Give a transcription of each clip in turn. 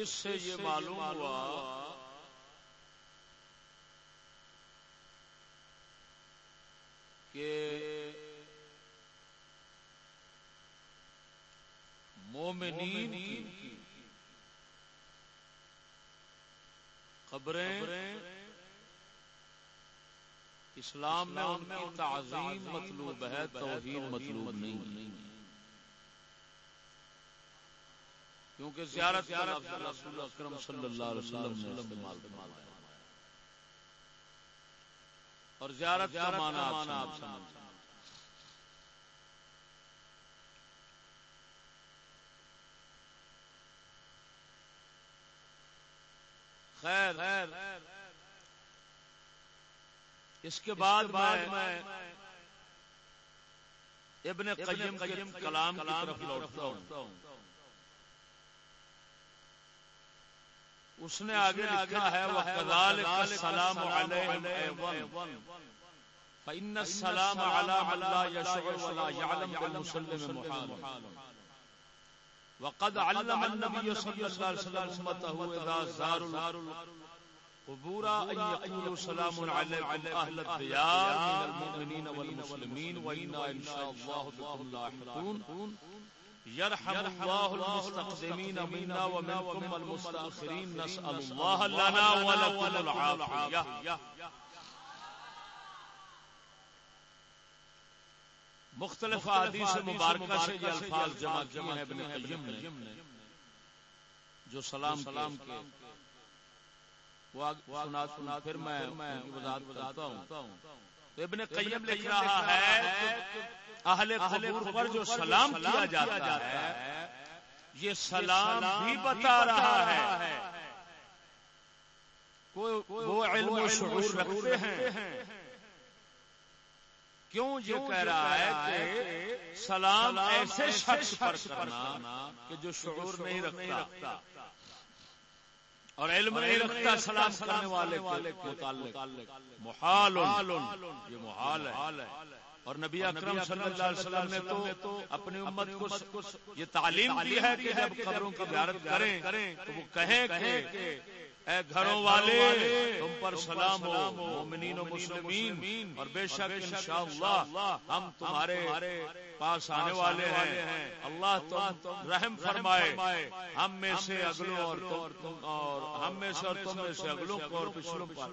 اس سے یہ معلوم ہوا کہ مومنین کی خبریں اسلام میں ان کی تعظیم مطلوب ہے توہین مطلوب نہیں۔ کیونکہ زیارت رسول اکرم صلی اللہ علیہ وسلم نے استعمال فرمایا اور زیارت کا معنی آپ سمجھ خیر اس کے بعد میں ابن قیم قیم کلام کی طرف لوٹتا ہوں۔ اس نے آگے لکھا ہے وہ کذالک السلام فإن السلام على من لا يشعر ولا يعلم بالمسلم محال وقد علم النبي صلى الله عليه وسلم امته اذا زاروا القبور ان يقولوا سلام عليكم اهل الديار من المؤمنين والمسلمين وانا ان شاء الله بكم لاحقون۔ يرحم الله المستقدمين منا ومنكم المستاخرين نسال الله لنا ولكم العافيه مختلف حدیث مبارکہ سے یہ الفاظ جمع کیے ہیں ابن قیم نے جو سلام سلام کے پھر میں وضاحت بتاتا ہوں۔ ابن قیم لکھ رہا ہے اہل قبور پر جو سلام کیا جاتا ہے یہ سلام بھی بتا رہا ہے۔ وہ علم و شعور رکھتے ہیں۔ کیوں یہ کہہ رہا ہے کہ سلام ایسے شخص پر کرنا کہ جو شعور نہیں رکھتا۔ اور علم نہیں رکھتا سلام کرنے والے کے متعلق۔ محال یہ محال ہے۔ اور نبی اکرم صلی اللہ علیہ وسلم نے تو اپنی امت کو یہ تعلیم دی ہے کہ جب قبروں کی زیارت کریں تو وہ کہیں کہ اے گھروں والے تم پر سلام ہو مومنین و مسلمین اور بے شک انشاءاللہ ہم تمہارے پاس آنے والے ہیں۔ اللہ تم رحم فرمائے۔ ہم میں سے اگلوں اور تم اور ہم میں سے اور تم میں سے اگلوں کو اور پچھلوں پر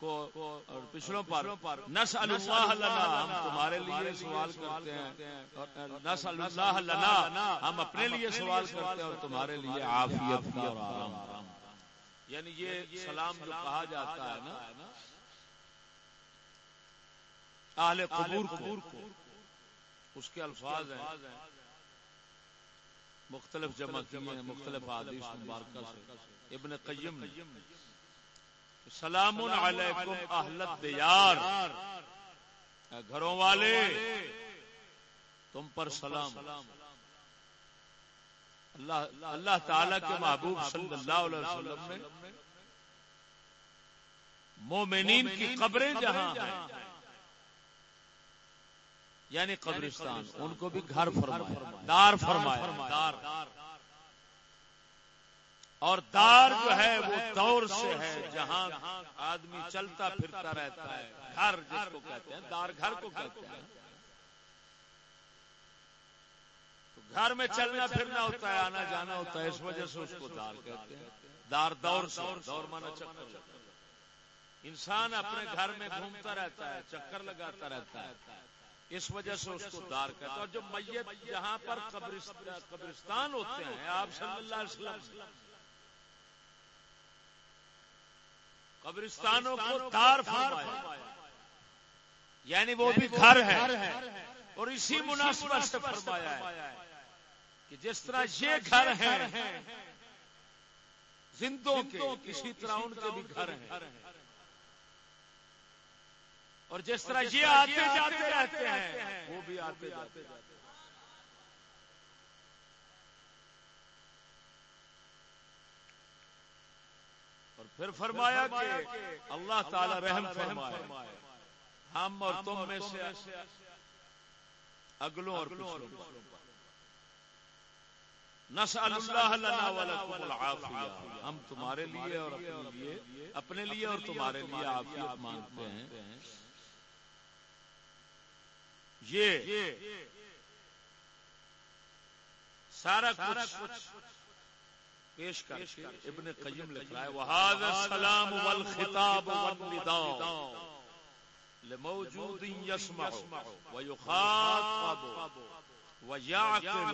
کو اور پچھلوں پر۔ نسأل اللہ لنا ہم تمہارے لیے سوال کرتے ہیں۔ نسأل اللہ لنا ہم اپنے لیے سوال کرتے ہیں اور تمہارے لیے عافیت اور آرام۔ یعنی یہ سلام جو کہا جاتا ہے نا، اہل قبور کو، اس کے الفاظ ہیں۔ مختلف جمع کیے ہیں، مختلف حدیث مبارکہ سے۔ ابن قیم نے۔ سلام علیکم اہل دیار گھروں والے، تم پر سلام۔ اللہ اللہ تعالی کے محبوب صلی اللہ علیہ وسلم نے مومنین کی قبریں جہاں ہیں یعنی قبرستان، ان کو بھی گھر فرمایا، دار فرمایا۔ دار اور دار جو ہے وہ دور سے ہے، جہاں آدمی چلتا پھرتا رہتا ہے، گھر جس کو کہتے ہیں، دار گھر کو کہتے ہیں۔ گھر میں چلنا پھرنا ہوتا ہے، آنا جانا ہوتا ہے، اس وجہ سے اس کو دار کہتے ہیں۔ دار دور سے، دور مانا چکر۔ انسان اپنے گھر میں گھومتا رہتا ہے، چکر لگاتا رہتا ہے۔ اس وجہ سے اس کو دار کہتا ہے اور جو میت جہاں پر قبرستان ہوتے ہیں، آپ صلی اللہ علیہ وسلم قبرستانوں کو دار فرمایا یعنی وہ بھی گھر ہے۔ اور اسی مناسبت سے فرمایا ہے۔ کہ جس طرح یہ گھر ہیں، زندوں کے کسی طرح ان کے بھی گھر ہیں۔ اور جس طرح یہ آتے جاتے رہتے ہیں، وہ بھی آتے جاتے اور پھر فرمایا کہ اللہ تعالی رحم فرمائے۔ ہم اور تم میں سے اگلوں اور پچھلوں نسأل اللہ لنا ولکم العافیہ. ہم تمہارے لیے اور اپنے لیے اپنے لیے اور تمہارے لیے عافیت مانگتے ہیں۔ یہ سارا کچھ پیش کر کے ابن قیم لکھ رہا ہے۔ وہذا السلام والخطاب والنداء لموجود يسمع ويخاطب ويعقل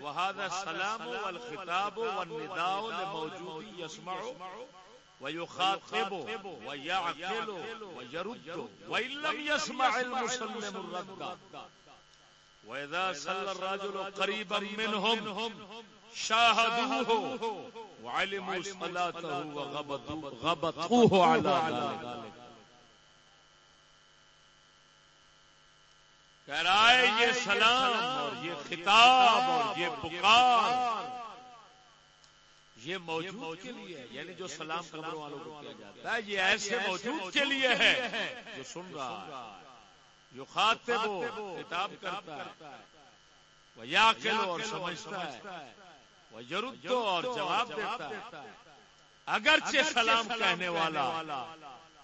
وهذا السلام والخطاب والنداء لموجود يسمع ويخاطب ويعقل ويرد وإن لم يسمع المسلم الرد. وإذا صلى الرجل قريبا منهم شاهدوه وعلموا صلاته وغبطوه. على ذلك. ہے یہ سلام اور یہ خطاب اور یہ پکار۔ یہ موجود کے لیے یعنی جو سلام قبر والوں کو کیا جاتا ہے۔ یہ ایسے موجود کے لیے ہے جو سن رہا ہے جو خاطب وہ خطاب کرتا ہے۔ وہ یا اور سمجھتا ہے۔ وہ ضرور اور جواب دیتا ہے۔ اگرچہ سلام کہنے والا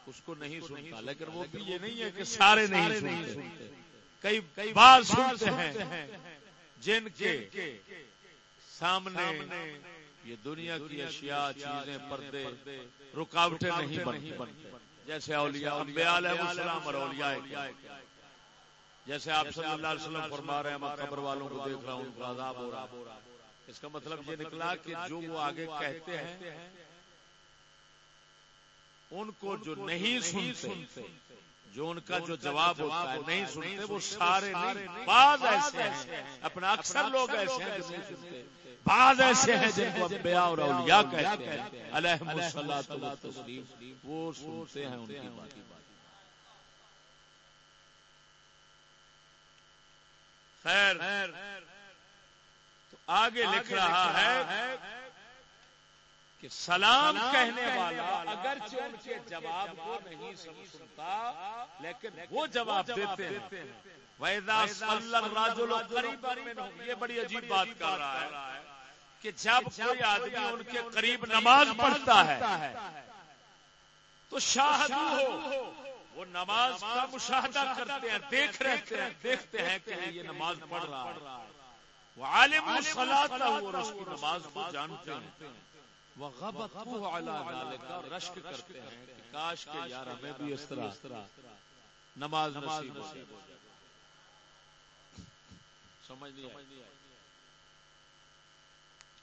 اس کو نہیں سنتا لیکن وہ بھی یہ نہیں ہے کہ سارے نہیں سنتے۔ کئی بار سنتے ہیں جن کے سامنے یہ دنیا کی اشیاء چیزیں پردے رکاوٹیں نہیں بنتے۔ جیسے اولیاء انبیاء علیہ السلام اور اولیاء جیسے آپ صلی اللہ علیہ وسلم فرما رہے ہیں میں قبر والوں کو دیکھ رہا ہوں ان کا عذاب ہو رہا اس کا مطلب یہ نکلا کہ جو وہ آگے کہتے ہیں ان کو جو نہیں سنتے جو ان کا جو جواب ہوتا ہے نہیں سنتے وہ سارے نہیں بعض ایسے ہیں۔ اپنا اکثر لوگ ایسے ہیں جو نہیں سنتے بعض ایسے ہیں جن کو انبیاء اور اولیاء کہتے ہیں۔ علیہم الصلوۃ والتسلیم وہ سنتے ہیں ان کی بات۔ خیر تو آگے لکھ رہا ہے۔ کہ سلام کہنے والا اگر ان کے جواب کو نہیں سنتا لیکن وہ جواب دیتے ہیں۔ یہ بڑی عجیب بات کر رہا ہے کہ جب کوئی آدمی ان کے قریب نماز پڑھتا ہے تو شاہد ہو۔ وہ نماز کا مشاہدہ کرتے ہیں دیکھ رہتے ہیں دیکھتے ہیں کہ یہ نماز پڑھ رہا ہے۔ وہ عالم اس کی نماز کو جانتے ہیں۔ وہ رشک کرتے ہیں کاش کے یار ہمیں بھی اس طرح نماز نصیب سمجھ نہیں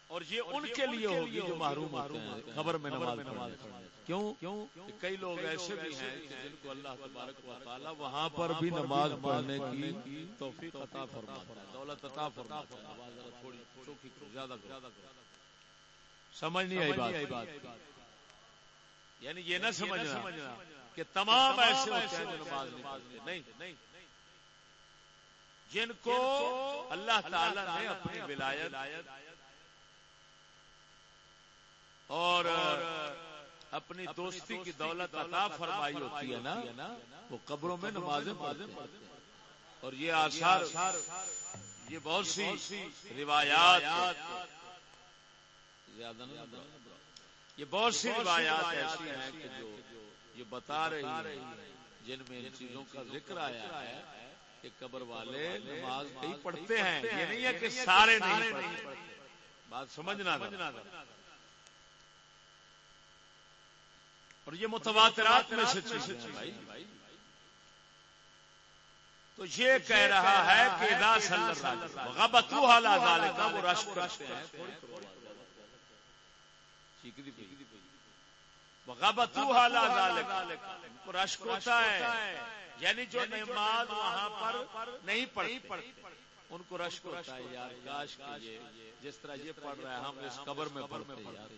اور یہ ان کے لیے ہوگی جو محروم ہوتے ہیں خبر میں نماز کیوں؟ کیوں؟ کئی لوگ ایسے بھی ہیں کہ جن کو اللہ تبارک و تعالی وہاں پر بھی نماز پڑھنے کی توفیق عطا فرماتا ہے۔ دولت عطا فرماتا ہے۔ تھوڑی چوکی زیادہ سمجھ نہیں آئی بات۔ یعنی یہ نہ سمجھنا کہ تمام ایسے ہوتے ہیں جو نماز نہیں پڑھتے۔ نہیں جن کو اللہ تعالی نے اپنی ولایت اور اپنی دوستی کی دولت عطا فرمائی ہوتی ہے نا وہ قبروں میں نمازیں پڑھتے ہیں۔ اور یہ آثار یہ بہت سی روایات۔ یہ بہت سی روایات ایسی ہیں کہ جو یہ بتا رہی ہیں جن میں ان چیزوں کا ذکر آیا ہے کہ قبر والے نماز کئی پڑھتے ہیں۔ یہ نہیں ہے کہ سارے نہیں پڑھتے۔ بات سمجھنا اور یہ متواترات میں سے چیز بھائی۔ تو یہ کہہ رہا ہے کہ غبتو حالا ذالکا وہ رشک کرتے ہیں۔ رشک ہوتا ہے. یعنی جو نماز وہاں پر نہیں پڑھتے. ان کو رشک ہوتا ہے یار کاش کے جس طرح یہ پڑھ رہا ہے ہم اس قبر میں پڑھتے ہیں یار.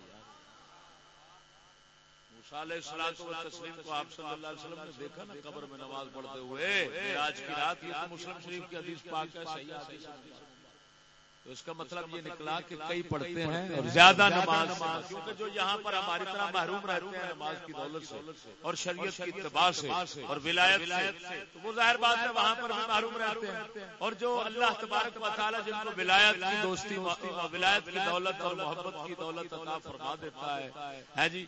تسلیم کو آپ صلی اللہ علیہ وسلم نے دیکھا نا قبر میں نماز پڑھتے ہوئے. آج کی رات یہ مسلم شریف کی حدیث پاک ہے. تو اس کا مطلب یہ نکلا کہ کئی پڑھتے ہیں اور زیادہ نماز کیونکہ جو یہاں پر ہماری طرح محروم رہتے ہیں نماز کی دولت سے اور شریعت کی اتباع سے اور ولایت سے تو وہ ظاہر بات ہے وہاں پر بھی محروم رہتے ہیں۔ اور جو اللہ تبارک و تعالیٰ جن کو ولایت کی دوستی ولایت کی دولت اور محبت کی دولت عطا فرما دیتا ہے جی؟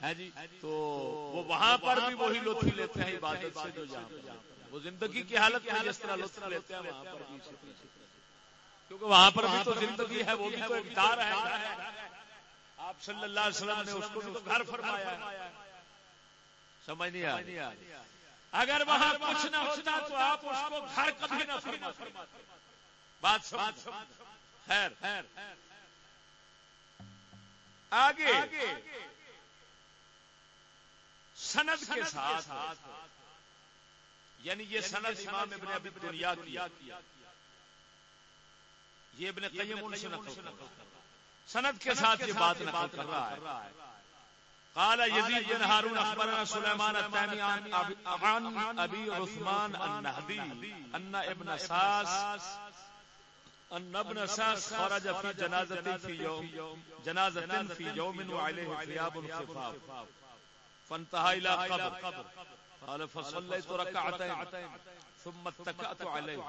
تو وہ وہاں پر بھی وہی لطف لیتے ہیں عبادت سے جو یہاں وہ زندگی کی حالت میں جس طرح لطف لیتے ہیں وہاں پر بھی کیونکہ وہاں پر بھی تو زندگی ہے، وہ بھی تو ایک ہے آپ صلی اللہ علیہ وسلم نے اس کو تو گھر فرمایا سمجھ نہیں آ اگر وہاں کچھ نہ ہوتا تو آپ اس کو گھر کبھی نہ فرما بات سمجھ۔ خیر۔ آگے۔ سند کے ساتھ۔ یعنی یہ سند امام ابن ابی دنیا کیا یہ ابن قیم ان سے نقل سند کے ساتھ یہ بات نقل کر رہا ہے۔ قال يزيد بن هارون اخبرنا سليمان التامي عن ابي عثمان النهدي ان ابن ساس ان ابن ساس خرج في جنازه في يوم جنازه في يوم وعليه ثياب خفاف فانتهى الى قبر۔ قال فصليت ركعتين ثم اتكأت عليه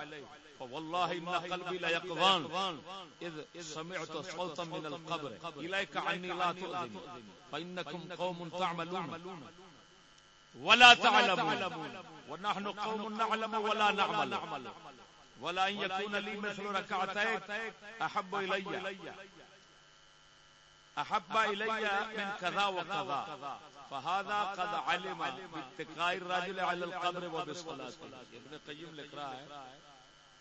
فوالله إن قلبي ليقظان إذ سمعت صوتا من القبر۔ إليك عني لا تؤذني فإنكم قوم تعملون۔ ولا تعلمون۔ ونحن قوم نعلم ولا نعمل۔ ولا أن يكون لي مثل ركعتين أحب إلي. أحب إلي من كذا وكذا. فهذا قد علم باتقاء الرجل على القبر وبالصلاة۔ ابن قیم لکھ رہا ہے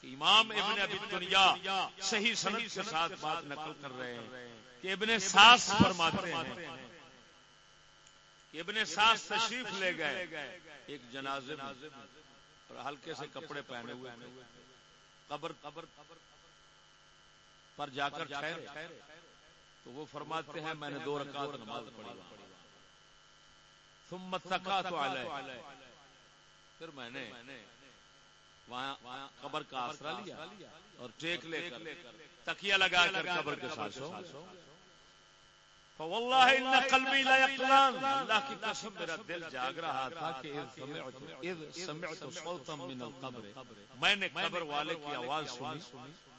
کہ امام ابن ابی دنیا صحیح سند کے ساتھ بات نقل کر رہے ہیں۔ کہ ابن ساس فرماتے ہیں۔ کہ ابن ساس تشریف لے گئے۔ ایک جنازے میں اور ہلکے سے کپڑے پہنے ہوئے۔ قبر قبر پر جا کر ٹھہرے۔ تو وہ فرماتے ہیں میں نے دو رکعت نماز پڑھی ثم تکا تو پھر میں نے وہاں قبر کا آسرا لیا اور ٹیک لے کر تکیا لگا کر قبر کے ساتھ سو واللہ ان قلبی لا یقلان۔ اللہ کی قسم میرا دل جاگ رہا تھا کہ اذ سمعت صوتا من القبر۔ میں نے قبر والے کی آواز سنی۔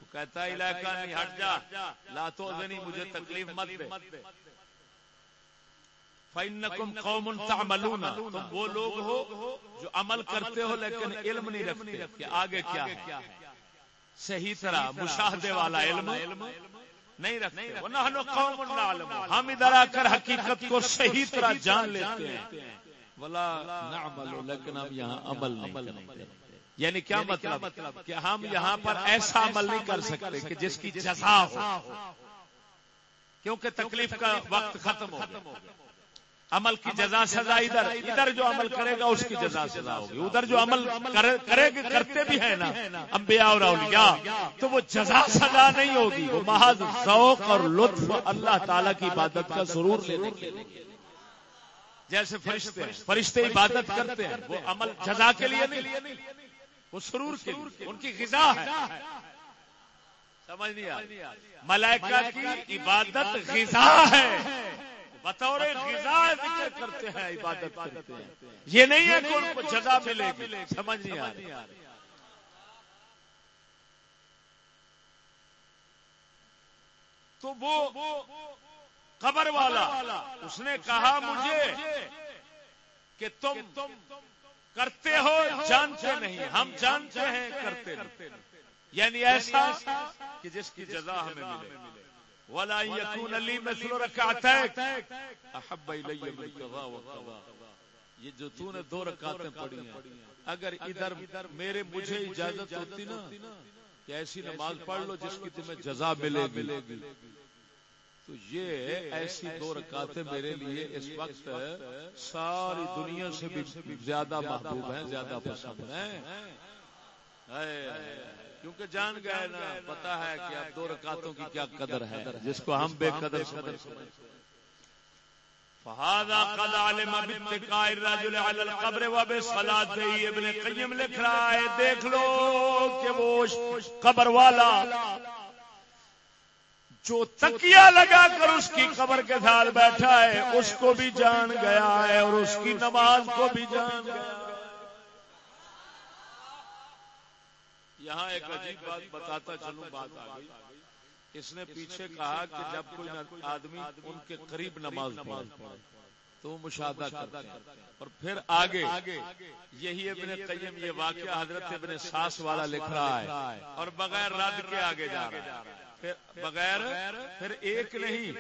تو کہتا ہے علاقہ نہیں ہٹ جا۔ لا تو مجھے تکلیف مت دے۔ فَإِنَّكُمْ قَوْمٌ تَعْمَلُونَ۔ تم وہ لوگ ہو جو عمل کرتے ہو لیکن علم نہیں رکھتے۔ کہ آگے کیا ہے؟ صحیح طرح مشاہدے والا علم نہیں رکھتے۔ قَوْمٌ ہم ادھر آ کر حقیقت کو صحیح طرح جان لیتے ہیں۔ وَلَا نَعْمَلُ لیکن ہم یہاں عمل نہیں کرتے۔ یعنی کیا مطلب؟ کہ ہم یہاں پر ایسا عمل نہیں کر سکتے کہ جس کی جزا ہو۔ کیونکہ تکلیف کا وقت ختم ہو گیا۔ عمل کی جزا سزا ادھر ادھر جو عمل کرے گا اس کی جزا سزا ہوگی۔ ادھر جو عمل کرے گا کرتے بھی ہے نا۔ انبیاء اور اولیاء۔ تو وہ جزا سزا نہیں ہوگی، وہ محض ذوق اور لطف اللہ تعالی کی عبادت کا ضرور لینے کے لیے۔ جیسے فرشتے فرشتے عبادت کرتے ہیں، وہ عمل جزا کے لیے نہیں، وہ سرور کے لیے۔ ان کی غذا ہے۔ سمجھ نہیں ملائکہ کی عبادت غذا ہے۔ بطور غذا ذکر کرتے ہیں عبادت کرتے ہیں۔ یہ نہیں ہے کہ ان کو جگہ ملے گی۔ سمجھ نہیں آ رہی۔ تو وہ قبر والا اس نے کہا مجھے کہ تم کرتے ہو جانتے نہیں۔ ہم جانتے ہیں کرتے یعنی ایسا کہ جس کی جزا ہمیں ملے۔ ولا يكون لي مثل ركعتين احب الي من كذا وكذا یہ جو تو نے دو رکعتیں پڑھی ہیں اگر ادھر میرے مجھے اجازت ہوتی نا کہ ایسی نماز پڑھ لو جس کی تمہیں جزا ملے گی۔ تو یہ ایسی دو رکعتیں میرے لیے اس وقت ساری دنیا سے بھی زیادہ محبوب ہیں زیادہ پسند ہیں۔ کیونکہ جان گئے نا پتا ہے کہ اب دو رکاتوں کی کیا قدر ہے جس کو ہم بے قدر قدر فہذا قد علم باتقاء الرجل على القبر وبصلاته ابن قیم لکھ رہا ہے دیکھ لو کہ وہ قبر والا جو تکیا لگا کر اس کی قبر کے ساتھ بیٹھا ہے اس کو بھی جان گیا ہے اور اس کی نماز کو بھی جان گیا یہاں ایک عجیب بات بتاتا چلوں بات آ گئی۔ اس نے پیچھے کہا کہ جب کوئی آدمی ان کے قریب نماز پڑھے تو مشاہدہ کرتا ہے اور پھر آگے یہی ابن قیم یہ واقعہ حضرت ابن ساس والا لکھ رہا ہے۔ اور بغیر رد کے آگے جا رہا ہے۔ بغیر پھر ایک نہیں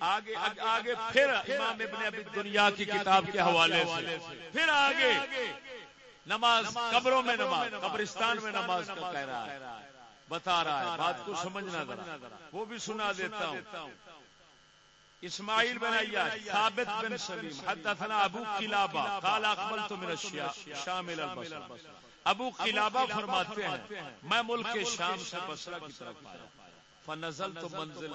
آگے آگے پھر امام ابن ابی دنیا کی کتاب کے حوالے سے۔ پھر آگے۔ نماز قبروں میں نماز قبرستان میں نماز کا کہہ رہا ہے۔ بتا رہا ہے بات کو سمجھنا ذرا۔ وہ بھی سنا دیتا ہوں۔ اسماعیل بن ایاش ثابت بن سلیم حدثنا ابو قلابہ قال اقبلت من الشیعہ شامل البصر ابو قلابہ فرماتے ہیں میں ملک شام سے بصرہ کی طرف آیا فنزل تو منزل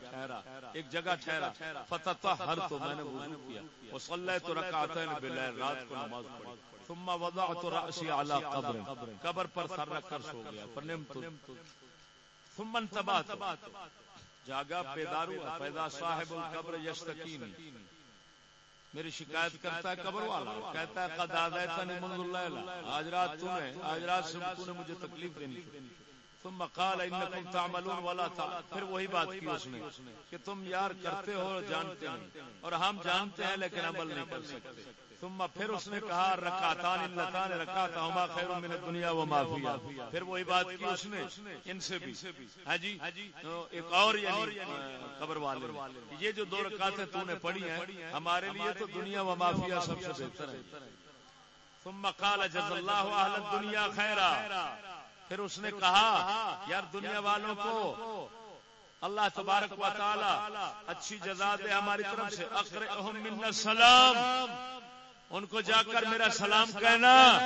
ٹھہرا ایک جگہ ٹھہرا فتح ہر تو میں نے وضو کیا وصلی تو رکعتین رات کو نماز پڑھی ثم وضعت رأسی علی قبر قبر پر سر رکھ کر سو گیا فنمت ثم انتبات جاگا بیدار ہوا پیدا صاحب القبر یشتکینی۔ میری شکایت کرتا ہے قبر والا کہتا ہے قد آدھائتنی منذ اللہ آج رات تو نے آج رات سے مجھے تکلیف دینی ثم قال انکم تعملون ولا تعملون پھر وہی بات کی اس نے کہ تم یار کرتے ہو جانتے ہیں اور ہم جانتے ہیں لیکن عمل نہیں کر سکتے۔ ثم پھر اس نے کہا، رکعتان اللتان رکعتهما خیر من الدنيا وما فيها پھر وہی بات کی اس نے ان سے بھی۔ ہاں جی؟ ایک اور یعنی قبر والے۔ یہ جو دو رکعتیں تو نے پڑھی ہیں، ہمارے لیے تو دنیا و ما فيها سب سے بہتر ہے ثم قال جزا الله اهل الدنيا خيرا پھر اس نے کہا یار دنیا والوں کو اللہ تبارک و تعالی اچھی جزا دے ہماری طرف سے من سلام۔ ان کو جا کر میرا سلام کہنا۔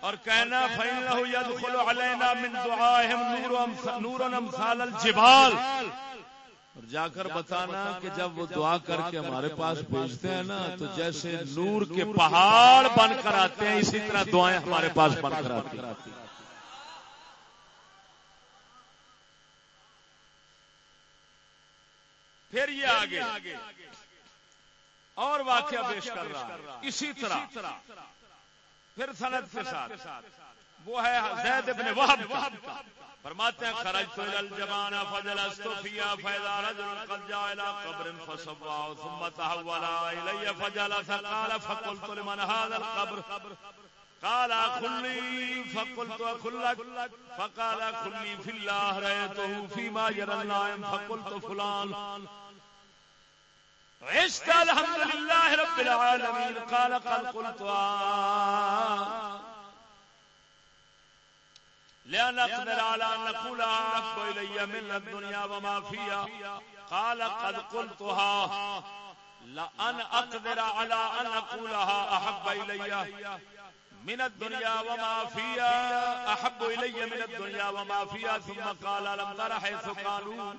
اور کہنا فَإِنَّهُ يَدْخُلُ عَلَيْنَا مِن دُعَائِهِمْ نُورًا أَمْثَالَ الْجِبَالِ۔ اور جا کر بتانا کہ جب وہ دعا کر کے ہمارے پاس بھیجتے ہیں نا تو جیسے نور کے پہاڑ بن کر آتے ہیں اسی طرح دعائیں ہمارے پاس بن کر آتی ہیں۔ پھر یہ آگے۔ اور واقعہ پیش کر رہا اسی طرح۔ پھر سند کے ساتھ۔ وہ ہے زید ابن وہب۔ فرماتے ہیں فجلست فيها فاذا رجل قد جاء الى قبر فصباه ثم تحول الي فجلس قال فقلت لمن هذا القبر؟ قال خلي فقلت اخلك فقال خلي في الله رايته فيما يرى النائم فقلت فلان. عشت الحمد لله رب العالمين. قال قد قلت أقدر على إلي من الدنيا وما فيها. قال قد قلتها. على من الدنيا وما فيها أحب إلي من الدنيا وما فيها ثم قال لم تر حيث قالوا.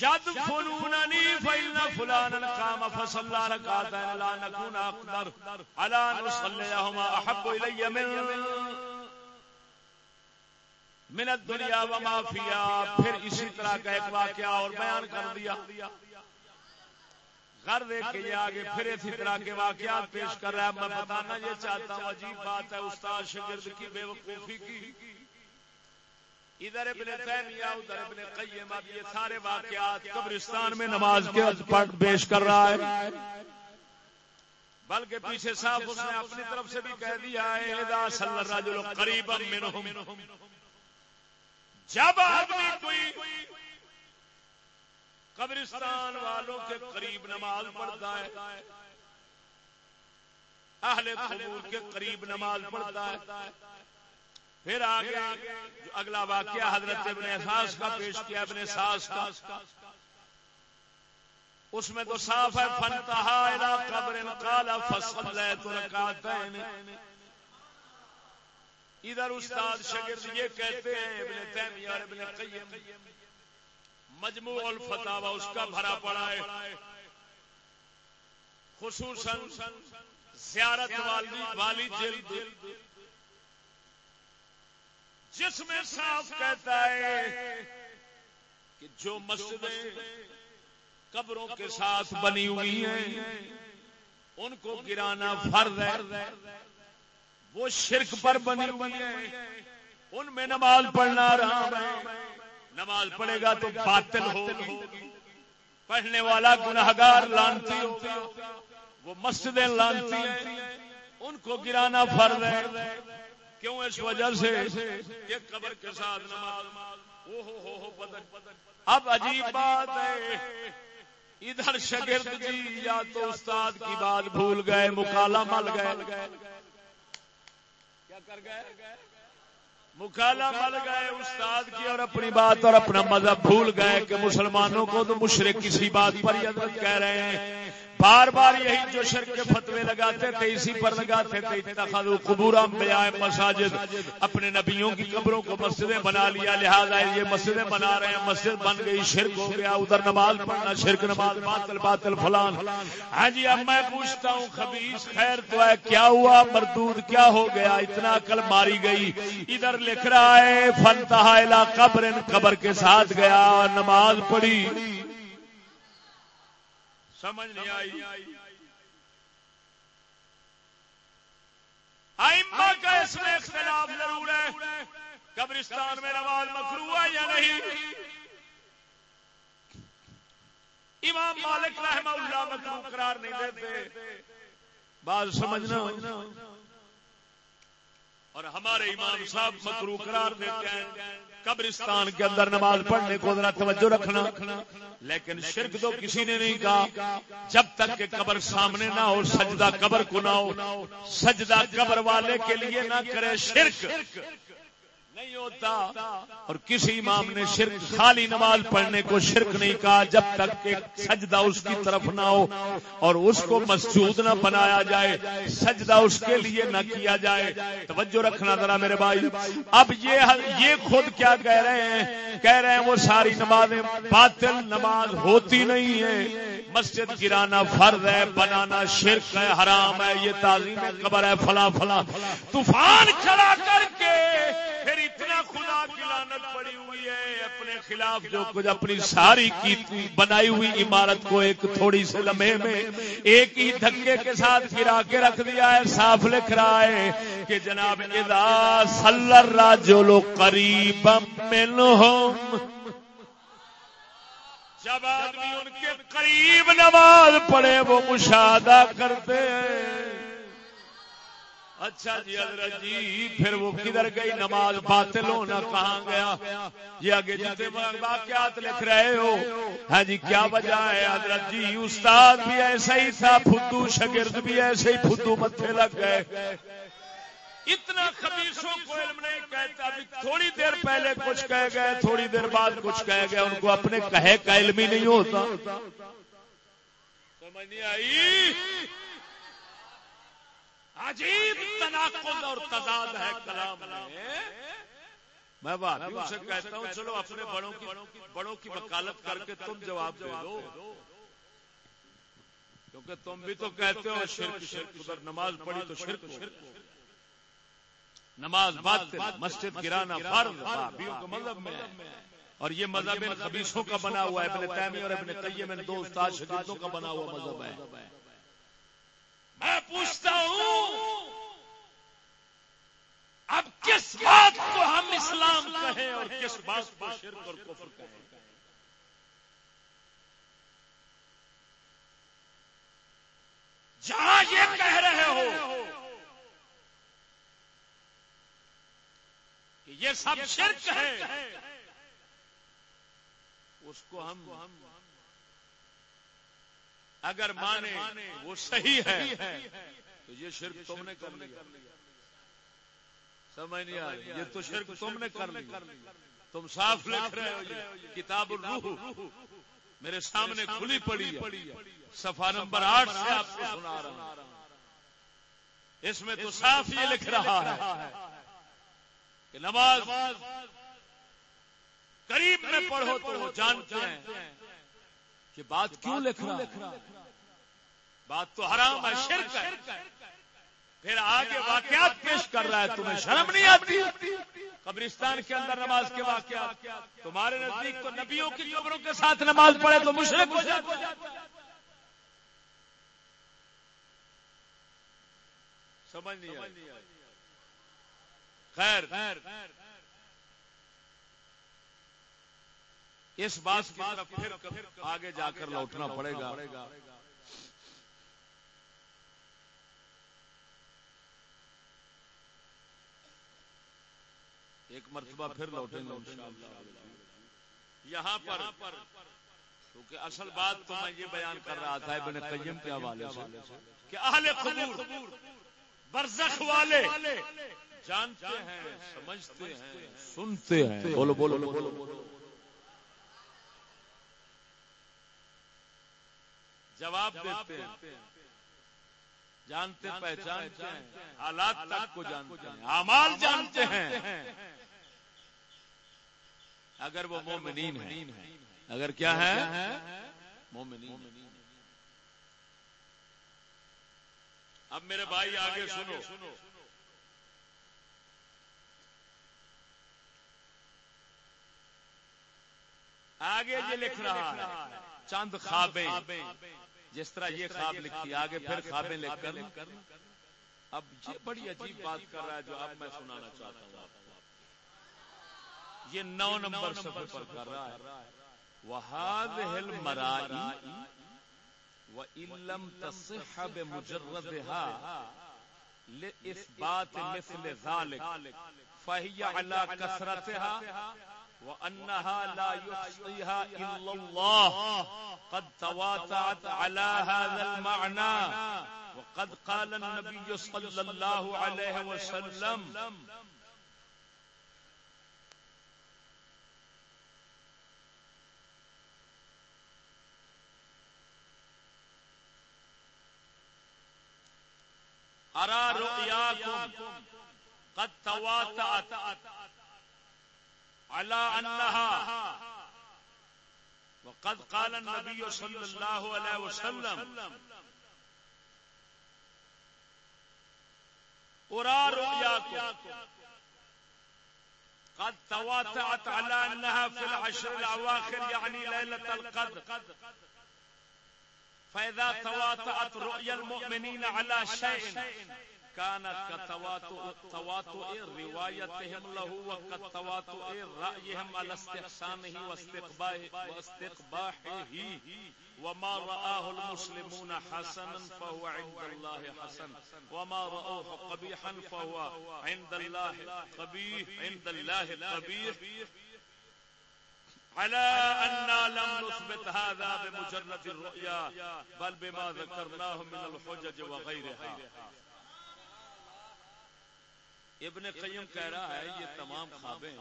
شد فنونني فإن فلانا قام فصلى ركعتين لا نكون أقدر. على أن نصليهما أحب إلي من من الدنيا وما فيها. پھر اسی طرح کا ایک واقعہ اور بیان کر دیا۔ گھر دیکھ کے یہ آگے پھر اسی طرح کے واقعات پیش کر رہا ہے۔ میں بتانا یہ چاہتا ہوں، عجیب بات ہے، استاد شگرد کی بے وقوفی کی۔ ادھر ابن تیمیہ، ادھر ابن قیم، اب یہ سارے واقعات قبرستان میں نماز کے پڑھ پیش کر رہا ہے۔ بلکہ پیچھے صاحب اس نے اپنی طرف سے بھی کہہ دیا ہے، اذا صلی الرجل قریبا منهم۔ جب آدمی کوئی قبرستان والوں کے قریب نماز پڑھتا ہے۔ اہل قبور کے قریب نماز پڑھتا ہے۔ پھر آگے جو اگلا واقعہ حضرت ابن احساس کا پیش کیا، ابن احساس کا۔ اس میں تو صاف ہے فنتہا الى قبر قال فصلیت رکعتین ادھر استاد شگرد یہ کہتے ہیں، ابن تیمیہ اور ابن قیم مجموع الفتاوہ اس کا بھرا پڑا ہے۔ خصوصاً زیارت والی والی جلد۔ جس میں صاف کہتا ہے کہ جو مسجدیں قبروں کے ساتھ بنی ہوئی ہیں، ان کو گرانا فرض ہے۔ وہ شرک پر بنی ہوئی ہیں۔ ان میں نماز پڑھنا رہا ہے۔ نماز پڑھے گا تو باطل ہوگی۔ پڑھنے والا گناہگار لانتی وہ مسجدیں لانتی ہیں۔ ان کو گرانا فرض ہے۔ کیوں؟ اس وجہ سے یہ قبر کے ساتھ نماز۔ اب عجیب بات ہے۔ ادھر شگرد جی یا تو استاد کی بات بھول گئے مکالا مل گئے کیا کر گئے؟ مکالا مل گئے استاد کی اور اپنی بات اور اپنا مذہب بھول گئے کہ مسلمانوں کو تو مشرق کسی بات پر کہہ رہے ہیں۔ بار بار یہی جو شرک کے فتوے لگاتے تھے، اسی پر لگاتے تھے قبور مساجد، اپنے نبیوں کی قبروں کو مسجدیں بنا لیا، لہٰذا یہ مسجدیں بنا رہے ہیں، مسجد بن گئی، شرک ہو گیا، ادھر نماز پڑھنا، شرک نماز، باطل باطل، فلان۔ ہاں جی اب میں پوچھتا ہوں، خبیص خیر تو ہے، کیا ہوا؟ مردود کیا ہو گیا؟ اتنا عقل ماری گئی۔ ادھر لکھ رہا ہے فن تحائلہ قبر قبر کے ساتھ گیا، نماز پڑھی۔ سمجھ نہیں آئی۔ آئمہ کا اس میں اختلاف ضرور ہے۔ قبرستان میں نماز مکرو ہے یا نہیں؟ امام مالک رحمہ اللہ مکرو قرار نہیں دیتے۔ بات سمجھنا۔ اور ہمارے امام صاحب مکرو قرار دیتے ہیں۔ قبرستان کے اندر نماز پڑھنے کو ذرا توجہ رکھنا۔ لیکن شرک تو کسی نے نہیں کہا۔ جب تک کہ قبر سامنے نہ ہو، سجدہ قبر کو نہ ہو، سجدہ قبر والے کے لیے نہ کرے شرک۔ نہیں ہوتا اور کسی امام نے شرک، خالی نماز پڑھنے کو شرک نہیں کہا جب تک کہ سجدہ اس کی طرف نہ ہو اور اس کو مسجود نہ بنایا جائے، سجدہ اس کے لیے نہ کیا جائے۔ توجہ رکھنا ذرا میرے بھائی۔ اب یہ یہ خود کیا کہہ رہے ہیں؟ کہہ رہے ہیں وہ ساری نمازیں باطل، نماز ہوتی نہیں ہے۔ مسجد گرانا فرض ہے، بنانا شرک ہے، حرام ہے، یہ تعظیم قبر ہے، فلاں فلاں۔ طوفان کھڑا کر کے پھر اتنا خدا کی لانت پڑی ہوئی ہے، اپنے خلاف جو کچھ اپنی ساری کی بنائی ہوئی عمارت کو ایک تھوڑی سے لمحے میں ایک ہی دھکے کے ساتھ گرا کے رکھ دیا ہے، صاف لکھ رہا ہے کہ جناب ادا سلر راجو لو قریب جب آدمی ان کے قریب نماز پڑھے وہ مشاہدہ کرتے ہیں۔ اچھا جی حضرت جی پھر وہ کدھر گئی؟ نماز باطل ہونا کہاں گیا؟ یہ آگے جیتے واقعات لکھ رہے ہو ہاں جی کیا وجہ ہے حضرت جی استاد بھی ایسا ہی تھا فدو شگرد بھی ایسے ہی فدو متھے لگ گئے۔ اتنا خبیصوں کو علم نہیں کہتا ابھی تھوڑی دیر پہلے کچھ کہہ گئے تھوڑی دیر بعد کچھ کہہ گئے ان کو اپنے کہے کا علم ہی نہیں ہوتا۔ سمجھ نہیں آئی؟ عجیب تناقض اور تضاد ہے کلام میں۔ میں سے کہتا ہوں، چلو اپنے بڑوں کی بڑوں کی وکالت کر کے تم جواب دے دو۔ کیونکہ تم بھی تو کہتے ہو، شرک شرک ادھر نماز پڑھی تو شرک نماز بات مسجد گرانا فرض کے مذہب میں اور یہ مذہب ان خبیصوں کا بنا ہوا ہے اپنے تیمی اور اپنے قیم، ان دو استاد شدیدوں کا بنا ہوا مذہب ہے۔ میں پوچھتا ہوں، اب کس بات کو ہم اسلام کہیں اور کس بات کو شرک اور کفر کہیں؟ جہاں یہ کہہ رہے ہو کہ یہ سب شرک ہے، اس کو ہم اگر مانے وہ صحیح ہے تو یہ شرک تم نے کر لیا۔ سمجھ نہیں آ رہی۔ یہ تو شرک تم نے کر لیا۔ تم صاف لکھ رہے ہو کتاب الروح۔ میرے سامنے کھلی پڑی ہے۔ سفا نمبر آٹھ سے آپ کو سنا رہا ہوں۔ اس میں تو صاف یہ لکھ رہا ہے۔ کہ نماز قریب میں پڑھو تو جانتے ہیں۔ کہ بات کیوں لکھ رہا بات تو حرام ہے شرک ہے۔ پھر آگے واقعات پیش کر رہا ہے تمہیں شرم نہیں آتی؟ قبرستان کے اندر نماز کے واقعات۔ تمہارے نزدیک تو نبیوں کی قبروں کے ساتھ نماز پڑھے تو مشرق ہو جائے سمجھ نہیں خیر۔ اس بات کی طرف پھر آگے جا کر لوٹنا پڑے گا۔ ایک مرتبہ پھر لوٹیں گے یہاں پر، کیونکہ اصل بات تو میں یہ بیان کر رہا تھا ابن قیم کے حوالے سے کہ اہل قبور، برزخ والے جانتے ہیں، سمجھتے ہیں، سنتے ہیں۔ بولو بولو بولو بولو۔ جواب دیتے ہیں۔ جانتے پہچانتے ہیں۔ حالات تک کو جانتے ہیں۔ اعمال جانتے ہیں۔ اگر وہ مومنین ہیں۔ اگر کیا ہے مومنین۔ اب میرے بھائی آگے سنو۔ آگے یہ لکھ رہا ہے۔ چند خوابیں۔ جس طرح یہ خواب لکھی، آگے پھر خوابیں لکھ کر۔ اب یہ بڑی عجیب بات کر رہا ہے جو اب میں سنانا چاہتا ہوں یہ نو نمبر سفر پر کر رہا ہے۔ وهذه المرائي وإن لم تصح بمجردها لإثبات مثل ذلك فهي على كثرتها وأنها لا يحصيها إلا الله. قد تواتعت على هذا المعنى. وقد قال النبي صلى الله عليه وسلم. أرى رؤياكم قد تواتعت على أنها. وقد قال النبي صلى الله عليه وسلم أرى رؤياكم. قد تواتعت على أنها في العشر الأواخر يعني ليلة القدر. فإذا تواتعت رؤيا المؤمنين على شيء كانت كتواتؤ روايتهم له وكتواتؤ رأيهم على استحسانه واستقباحه. وما رآه المسلمون حسنا فهو عند الله حسن. وما رآه قبيحا فهو عند الله قبيح عند الله قبيح. على أننا لم نثبت هذا بمجرد الرؤيا، بل بما ذكرناه من الحجج وغيرها. ابن قیم کہہ رہا ہے یہ تمام خوابیں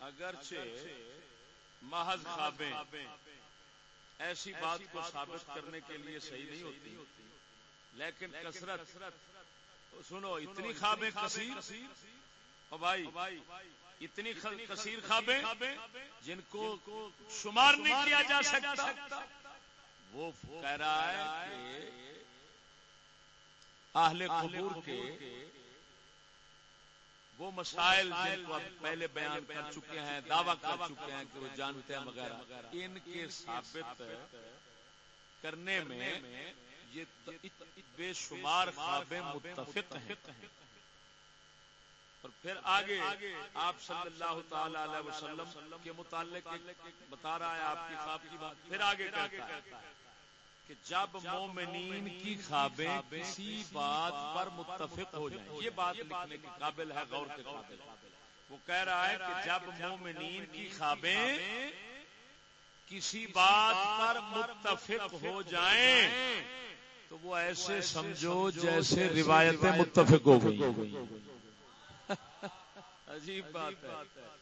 اگرچہ محض خوابیں، ایسی بات کو ثابت کرنے کے لیے صحیح نہیں ہوتی، لیکن کثرت، سنو، اتنی خوابیں کثیر بھائی، اتنی کثیر خوابیں جن کو شمار نہیں کیا جا سکتا۔ وہ کہہ رہا ہے کہ اہل قبور کے وہ مسائل جن کو پہلے بیان کر چکے ہیں دعویٰ کر چکے ہیں کہ وہ جانتے ہیں وغیرہ ان کے ثابت کرنے میں یہ بے شمار خوابیں متفق ہیں۔ اور پھر آگے آپ صلی اللہ تعالی علیہ وسلم کے متعلق بتا رہا ہے آپ کی خواب کی بات۔ پھر آگے کہتا ہے۔ کہ جب مومنین کی خوابیں کسی بات پر متفق ہو جائیں، یہ بات لکھنے کے قابل ہے، غور کے قابل وہ کہہ رہا ہے کہ جب مومنین کی خوابیں کسی بات پر متفق ہو جائیں، تو وہ ایسے سمجھو جیسے روایتیں متفق ہو گئی۔ عجیب بات ہے۔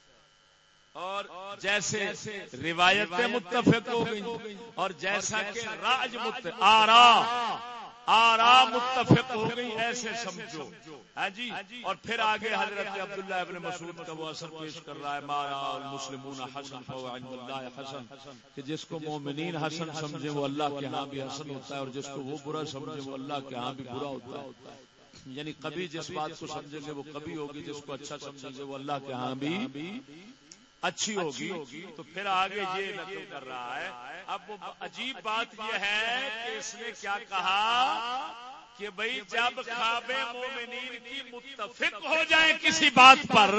اور جیسے روایتیں متفق ہو گئی اور جیسا کہ راج آرا آرا متفق ہو گئی، ایسے سمجھو۔ ہاں جی؟ اور پھر آگے حضرت عبداللہ ابن مسعود کا وہ اثر پیش کر رہا ہے، مارا المسلمون حسن اللہ حسن، کہ جس کو مومنین حسن سمجھے وہ اللہ کے ہاں بھی حسن ہوتا ہے اور جس کو وہ برا سمجھے وہ اللہ کے ہاں بھی برا ہوتا ہے۔ یعنی کبھی جس بات کو سمجھیں گے وہ کبھی ہوگی، جس کو اچھا سمجھیں گے وہ اللہ کے ہاں بھی اچھی ہوگی تو پھر آگے یہ نقل کر رہا ہے۔ اب وہ عجیب بات یہ ہے کہ اس نے کیا کہا کہ بھائی جب خواب مومنین کی متفق ہو جائیں کسی بات پر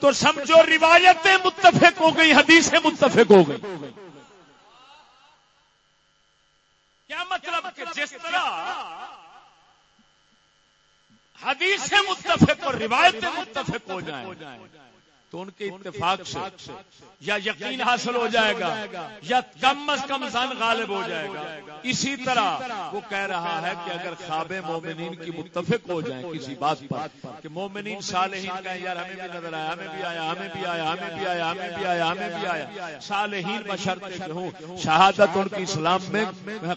تو سمجھو روایتیں متفق ہو گئی حدیثیں متفق ہو گئی کیا مطلب کہ جس طرح حدیثیں متفق اور روایتیں متفق ہو جائیں تو ان کے اتفاق سے یا یقین حاصل ہو جائے گا یا کم از کم زن غالب ہو جائے گا اسی طرح وہ کہہ رہا ہے کہ اگر خواب مومنین کی متفق ہو جائیں کسی بات پر کہ مومنین صالحین کا یار ہمیں بھی نظر آیا ہمیں بھی آیا ہمیں بھی آیا ہمیں بھی آیا ہمیں بھی آیا ہمیں بھی آیا۔ صالحین بشرط ہوں شہادت ان کی اسلام میں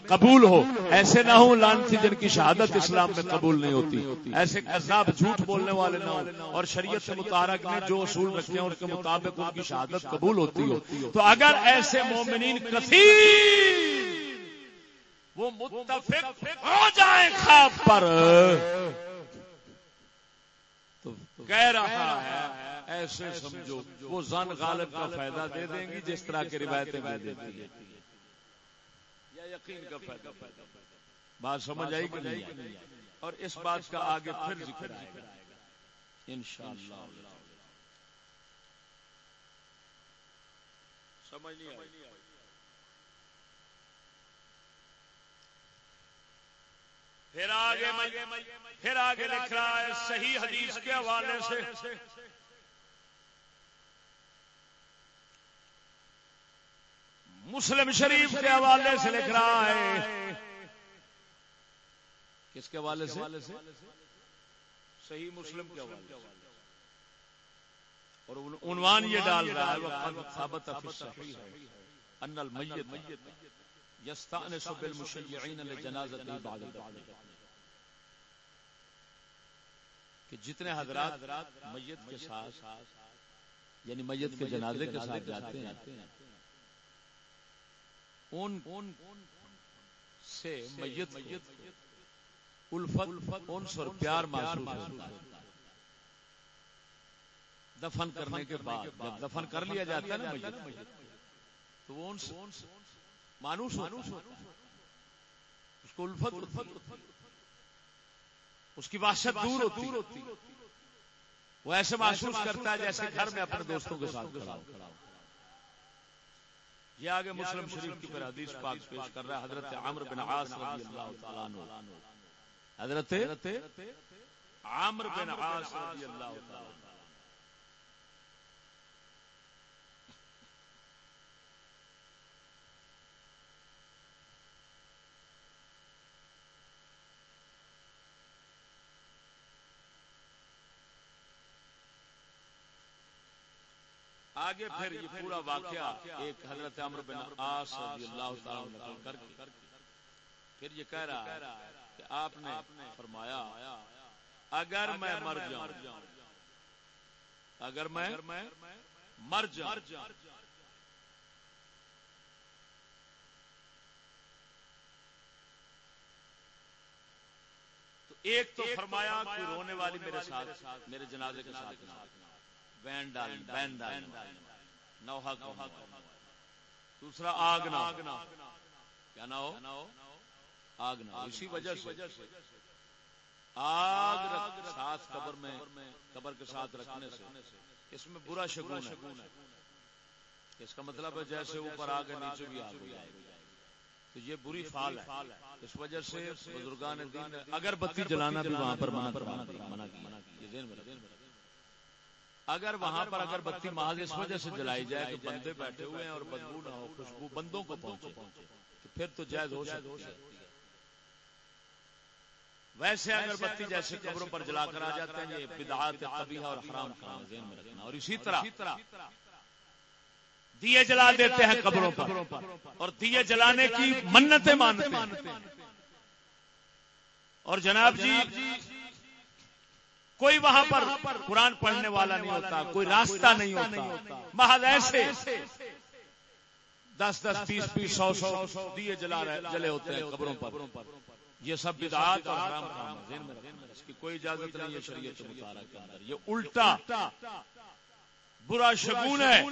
قبول ہو۔ ایسے نہ ہوں لانتی جن کی شہادت اسلام میں قبول نہیں ہوتی۔ ایسے عذاب جھوٹ بولنے والے نہ ہوں۔ اور شریعت متارک میں جو اصول رکھ ہیں اس کے مطابق ان کی شہادت قبول ہوتی ہو تو اگر ایسے مومنین کثیر وہ متفق ہو جائیں خواب پر تو کہہ رہا ہے ایسے سمجھو وہ زن غالب کا فائدہ دے دیں گی جس طرح کی روایتیں دے دیتی ہے یا یقین کا فائدہ۔ بات سمجھ آئی کہ نہیں اور اس بات کا آگے پھر ذکر آئے گا۔ انشاءاللہ۔ سمجھ نہیں آئی۔ پھر آگے پھر آگے لکھ رہا ہے صحیح حدیث کے حوالے سے۔ مسلم شریف کے حوالے سے لکھ رہا ہے۔ کس کے حوالے سے؟ صحیح مسلم کے حوالے سے۔ اور عنوان یہ ڈال رہا ہے، وقت ثابت فی الصحیح ان المیت یستانس بالمشیعین لجنازت بعد کہ جتنے حضرات میت کے ساتھ یعنی میت کے جنازے کے ساتھ جاتے ہیں، ان سے میت الفت، انس اور پیار محسوس ہوتا ہے۔ دفن کرنے کے بعد جب دفن کر لیا جاتا ہے نا تو وہ مانوس اس کو الفت الفت اس کی وحشت دور ہوتی وہ ایسے محسوس کرتا ہے جیسے گھر میں اپنے دوستوں کے ساتھ یہ آگے مسلم شریف کی پر حدیث پاک پیش کر رہا ہے۔ حضرت عمر بن عاص رضی اللہ تعالیٰ عنہ۔ حضرت عمر بن عاص رضی اللہ تعالیٰ آگے پھر یہ پورا واقعہ ایک حضرت عمر بن عاص رضی اللہ تعالی نقل کر کے پھر یہ کہہ رہا کہ آپ نے فرمایا اگر میں مر جاؤں اگر میں مر جاؤں تو ایک تو فرمایا کوئی رونے والی میرے ساتھ میرے جنازے کے ساتھ بین ڈال بین ڈال نوحا دوسرا آگ نہ کیا نہ ہو؟ آگ نہ اسی وجہ سے۔ آگ ساتھ قبر میں قبر کے ساتھ رکھنے سے۔ اس میں برا شگون ہے۔ اس کا مطلب ہے جیسے اوپر آگ نیچے بھی آگ تو یہ بری فال ہے۔ اس وجہ سے بزرگان دین اگر بتی جلانا بھی وہاں پر منع کیا یہ ذہن میں اگر وہاں پر اگر بتی محض اس وجہ سے جلائی جائے تو بندے بیٹھے ہوئے ہیں اور بدبو نہ ہو خوشبو بندوں کو پہنچے تو پھر تو جائز ہو سکتی ہے۔ ویسے اگر بتی جیسے قبروں پر جلا کر آ جاتے ہیں یہ بدعات قبیحہ اور حرام کام ذہن میں رکھنا۔ اور اسی طرح دیے جلا دیتے ہیں قبروں پر۔ اور دیے جلانے کی منتیں مانتے ہیں۔ اور جناب جی کوئی وہاں پر قرآن پڑھنے والا نہیں ہوتا کوئی راستہ نہیں ہوتا۔ محض ایسے۔ دس دس بیس بیس سو سو دیے جلا جلے ہوتے ہیں قبروں پر۔ یہ سب بدعات اور حرام کام ہے اس کی کوئی اجازت نہیں ہے شریعت مطالعہ کے اندر۔ یہ الٹا برا شگون ہے۔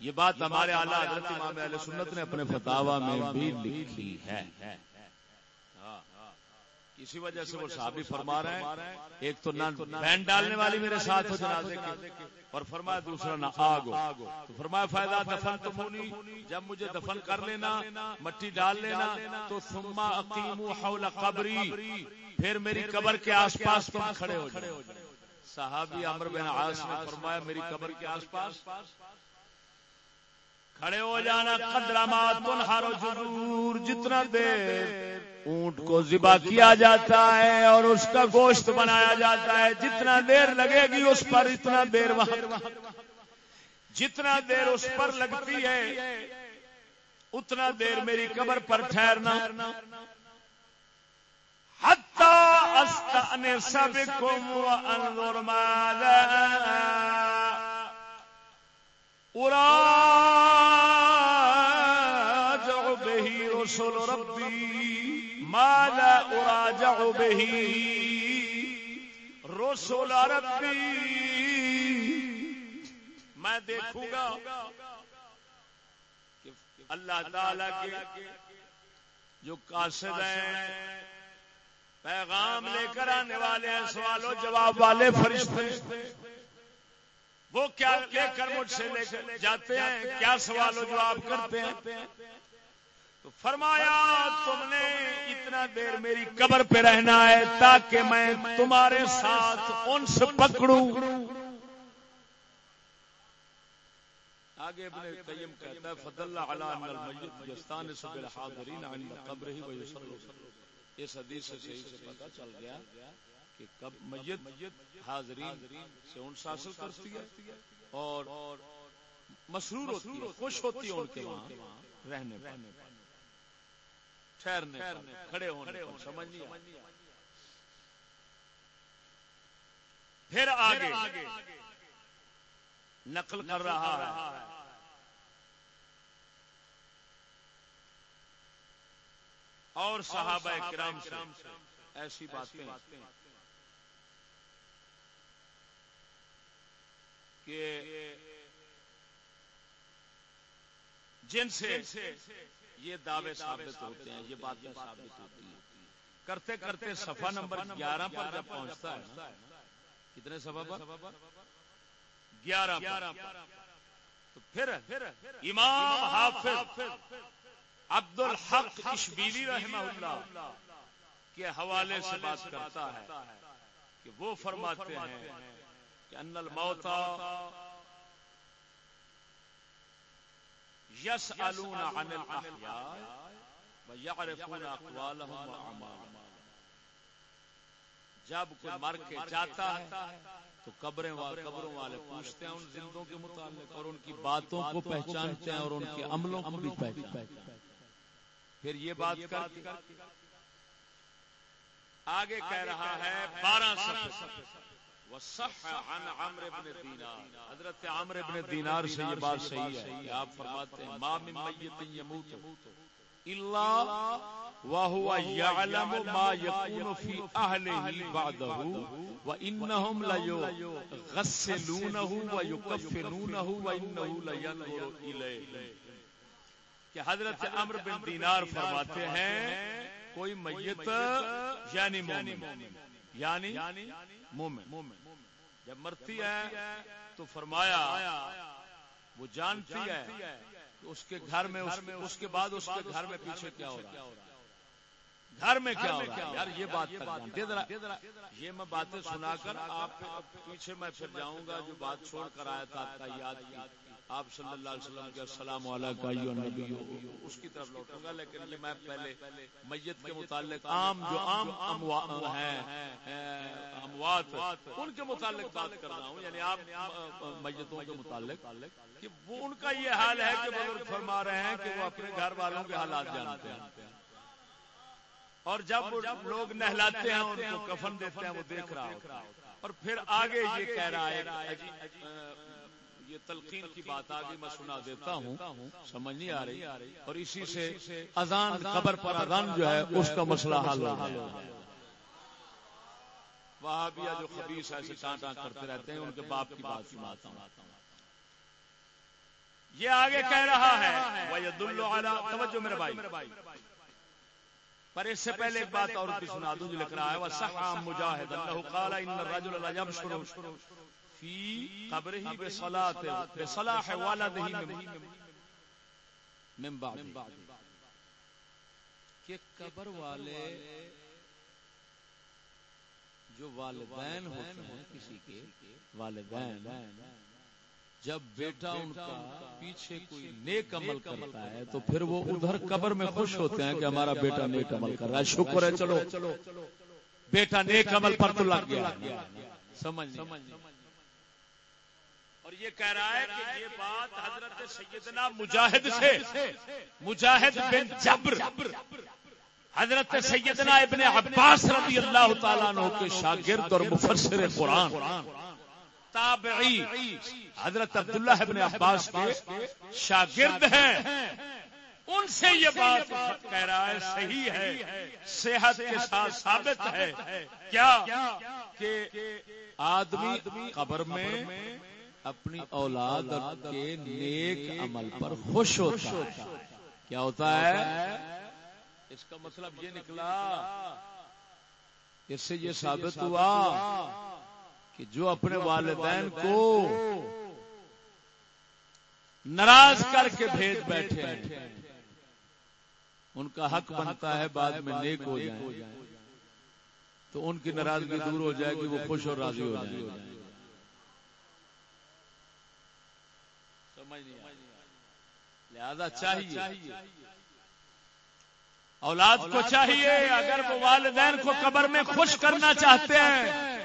یہ بات ہمارے اعلیٰ حضرت امام علیہ سنت نے اپنے فتوا میں بھی لکھی ہے۔ اسی وجہ سے وہ صحابی فرما رہے ہیں ایک تو نہ بین ڈالنے والی میرے ساتھ ہو جنازے کی اور فرمایا دوسرا نہ آگ تو فرمایا فائدہ دفن تو مونی جب مجھے دفن کر لینا مٹی ڈال لینا تو ثم اقیم حول قبری۔ پھر میری قبر کے آس پاس تم کھڑے ہو جائے صحابی عمر بن عاص نے فرمایا میری قبر کے آس پاس کھڑے ہو جانا قدرامات تنہارو ضرور جتنا دیر اونٹ کو ذبح کیا جاتا ہے اور اس کا گوشت بنایا جاتا ہے، جتنا دیر لگے گی اس پر اتنا دیر وہاں جتنا دیر اس پر لگتی ہے، اتنا دیر میری قبر پر ٹھہرنا۔ سب کو رسول ربی مالا اراجع به رسول ربی میں دیکھوں گا اللہ تعالی کے جو قاصد ہیں، پیغام لے کر آنے والے ہیں سوالوں جواب والے فرشتے وہ کیا لے کر مجھ سے لے جاتے ہیں؟ کیا سوال و جواب کرتے ہیں؟ تو فرمایا تم نے اتنا دیر میری قبر پہ رہنا ہے تاکہ میں تمہارے ساتھ ان سے پکڑوں۔ آگے ابن قیم کہتا ہے فضل اللہ علی ان المیت جستان سب الحاضرین عند قبرہ و یصلی اس حدیث سے صحیح سے پتہ چل گیا کہ کب میت حاضرین سے انس حاصل کرتی ہے اور مسرور ہوتی ہے، خوش ہوتی ہے ان کے وہاں رہنے پر۔ ٹھہرنے کھڑے ہونے سمجھ نہیں پھر آگے نقل کر رہا ہے۔ اور صحابہ کرام سے ایسی باتیں۔ کہ جن سے یہ دعوے ثابت ہوتے ہیں، یہ باتیں ثابت ہوتی ہیں۔ کرتے کرتے صفحہ نمبر گیارہ پر جب پہنچتا ہے کتنے صفحہ پر؟ گیارہ تو پھر امام حافظ عبد الحق اشبیلی رحمہ اللہ کے حوالے سے بات کرتا ہے کہ وہ فرماتے ہیں کہ ان الموتا یس عن الاحیاء ویعرفون اقوالهم واعمالهم جب کوئی مر کے جاتا ہے تو قبریں والے قبروں والے پوچھتے ہیں ان زندوں کے متعلق اور ان کی باتوں کو پہچانتے ہیں اور ان کے عملوں کو بھی پہچانتے ہیں۔ پھر یہ بات کر آگے کہہ رہا ہے بارہ سفر حضرت عامر ابن دینار سے یہ بات صحیح ہے کہ آپ فرماتے ہیں ما من میت یموت. الا وهو يعلم ما يكون في اهله بعده وانهم لا يغسلونه ويكفنونه وانه لا ينظر اليه کہ حضرت عمر بن دینار فرماتے ہیں کوئی میت یعنی مومن. یعنی مومن. جب مرتی ہے تو فرمایا، وہ جانتی ہے اس کے گھر میں، اس کے بعد اس کے گھر میں پیچھے کیا ہو رہا ہے۔ گھر میں کیا ہو رہا ہے؟ یار، یہ بات یہ میں باتیں سنا کر آپ پیچھے میں پھر جاؤں گا جو بات چھوڑ کر آیا تھا یاد آپ صلی اللہ علیہ وسلم کے السلام علیکم اس کی طرف لوٹوں گا لیکن یہ میں پہلے میت کے متعلق عام جو عام ہیں اموات ان کے متعلق بات کر رہا ہوں یعنی آپ میتوں کے متعلق کہ وہ ان کا یہ حال ہے کہ بزرگ فرما رہے ہیں کہ وہ اپنے گھر والوں کے حالات جانتے ہیں۔ اور جب لوگ نہلاتے ہیں ان کو کفن دیتے ہیں وہ دیکھ رہا ہوتا اور پھر آگے یہ کہہ رہا ہے یہ تلقین کی بات آگے میں سنا دیتا ہوں سمجھ نہیں آ رہی۔ اور اسی سے اذان قبر پر اذان جو ہے اس کا مسئلہ حل ہو وہاں بھی جو خبیص ایسے ٹانٹا کرتے رہتے ہیں ان کے باپ کی بات سناتا ہوں۔ یہ آگے کہہ رہا ہے توجہ میرے بھائی۔ پر اس سے پہلے ایک بات اور بھی سنا دوں جو لکھ رہا ہے وہ سخا مجاہد اللہ قال ان الرجل لا يبشر فی قبره بصلاۃ بصلاح والده من بعد کہ قبر والے جو والدین ہوتے ہیں کسی کے، والدین، جب بیٹا ان کا پیچھے کوئی نیک عمل کرتا ہے تو پھر وہ ادھر قبر میں خوش ہوتے ہیں کہ ہمارا بیٹا نیک عمل کر رہا ہے۔ شکر ہے، چلو۔ بیٹا نیک عمل پر تو لگ گیا۔ سمجھ اور یہ کہہ رہا ہے کہ یہ بات حضرت سیدنا مجاہد سے، مجاہد بن جبر، حضرت سیدنا ابن عباس رضی اللہ تعالیٰ عنہ کے شاگرد اور مفسر قرآن، تابعی حضرت عبداللہ ابن عباس کے شاگرد ہیں۔ ان سے یہ بات کہہ رہا ہے، صحیح ہے، صحت کے ساتھ ثابت ہے۔ کیا؟ کہ آدمی قبر میں اپنی اولاد کے نیک عمل پر خوش ہوتا ہے۔ کیا ہوتا ہے؟ اس کا مطلب یہ نکلا اس سے یہ ثابت ہوا کہ جو اپنے والدین کو ناراض کر کے بھیج بیٹھے ہیں، ان کا حق بنتا ہے بعد میں نیک ہو جائے تو ان کی ناراضگی دور ہو جائے گی، وہ خوش اور راضی ہو جائے لہذا چاہیے۔ اولاد کو چاہیے، اگر وہ والدین کو قبر میں خوش کرنا چاہتے ہیں،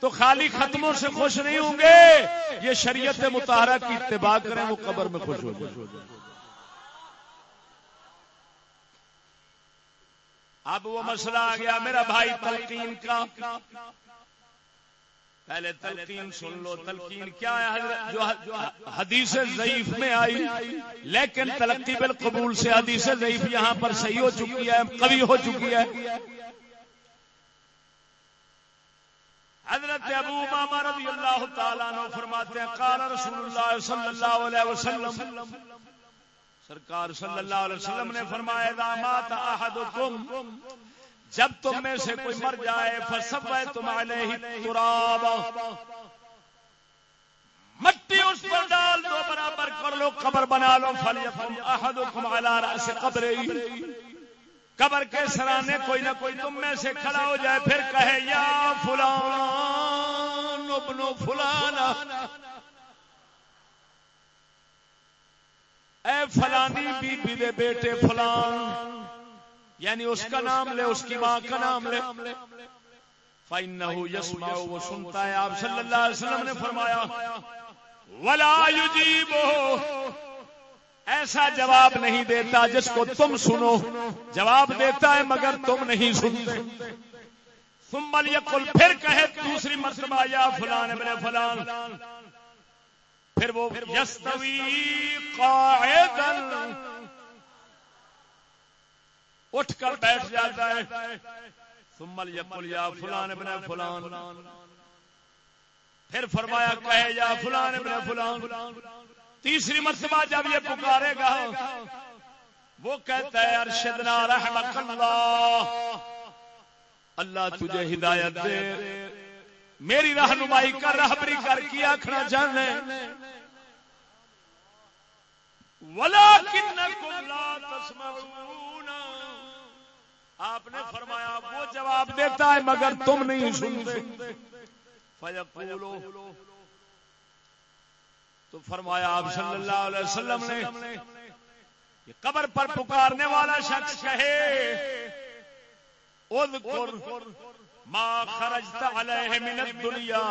تو خالی ختموں سے خوش نہیں ہوں گے۔ یہ شریعت متحرہ کی اتباع کریں، وہ قبر میں خوش ہو جائے اب وہ مسئلہ آ گیا، میرا بھائی تلقین کا۔ پہلے تلقین سن لو تلقین کیا ہے؟ جو حدیث ضعیف میں آئی لیکن تلقی بالقبول سے حدیث ضعیف یہاں پر صحیح ہو چکی ہے کبھی ہو چکی ہے۔ حضرت ابو امامہ رضی اللہ تعالیٰ عنہ فرماتے ہیں قال رسول اللہ صلی اللہ علیہ وسلم سرکار صلی اللہ علیہ وسلم نے فرمایا اذا مات احدکم جب تم میں سے کوئی مر جائے فسبیتم علیہ تراب مٹی اس پر ڈال دو برابر کر لو قبر بنا لو قبری قبر کے سرانے کوئی نہ کوئی تم میں سے کھڑا ہو جائے پھر کہے یا فلان ابن فلان اے فلانی بی بی دے بیٹے فلان۔ یعنی اس کا نام لے اس کی ماں کا نام لے۔ فَإِنَّهُ يَسْمَعُ وہ سنتا ہے آپ صلی اللہ علیہ وسلم نے فرمایا وَلَا يُجِيبُهُ۔ ایسا جواب نہیں دیتا جس کو تم سنو۔ جواب دیتا ہے مگر تم نہیں سنتے۔ ثم یقل پھر کہے دوسری مرتبہ یا فلان ابن فلان۔ پھر وہ یستوی قاعدا۔ اٹھ کر بیٹھ جاتا ہے۔ ثم یقل یا فلان ابن فلان۔ پھر فرمایا، کہے، یا فلان ابن فلان، تیسری مرتبہ جب یہ پکارے گا، وہ کہتا ہے، ارشدنا رحمت اللہ۔ اللہ تجھے ہدایت دے۔ میری رہنمائی کر، رہبری کر، کی آخنا چاہنے آپ نے فرمایا وہ جواب دیتا ہے مگر تم نہیں سنتے۔ فیقولو۔ تو فرمایا آپ صلی اللہ علیہ وسلم نے قبر پر پکارنے والا شخص کہے ما خرجت علیہ من الدنیا۔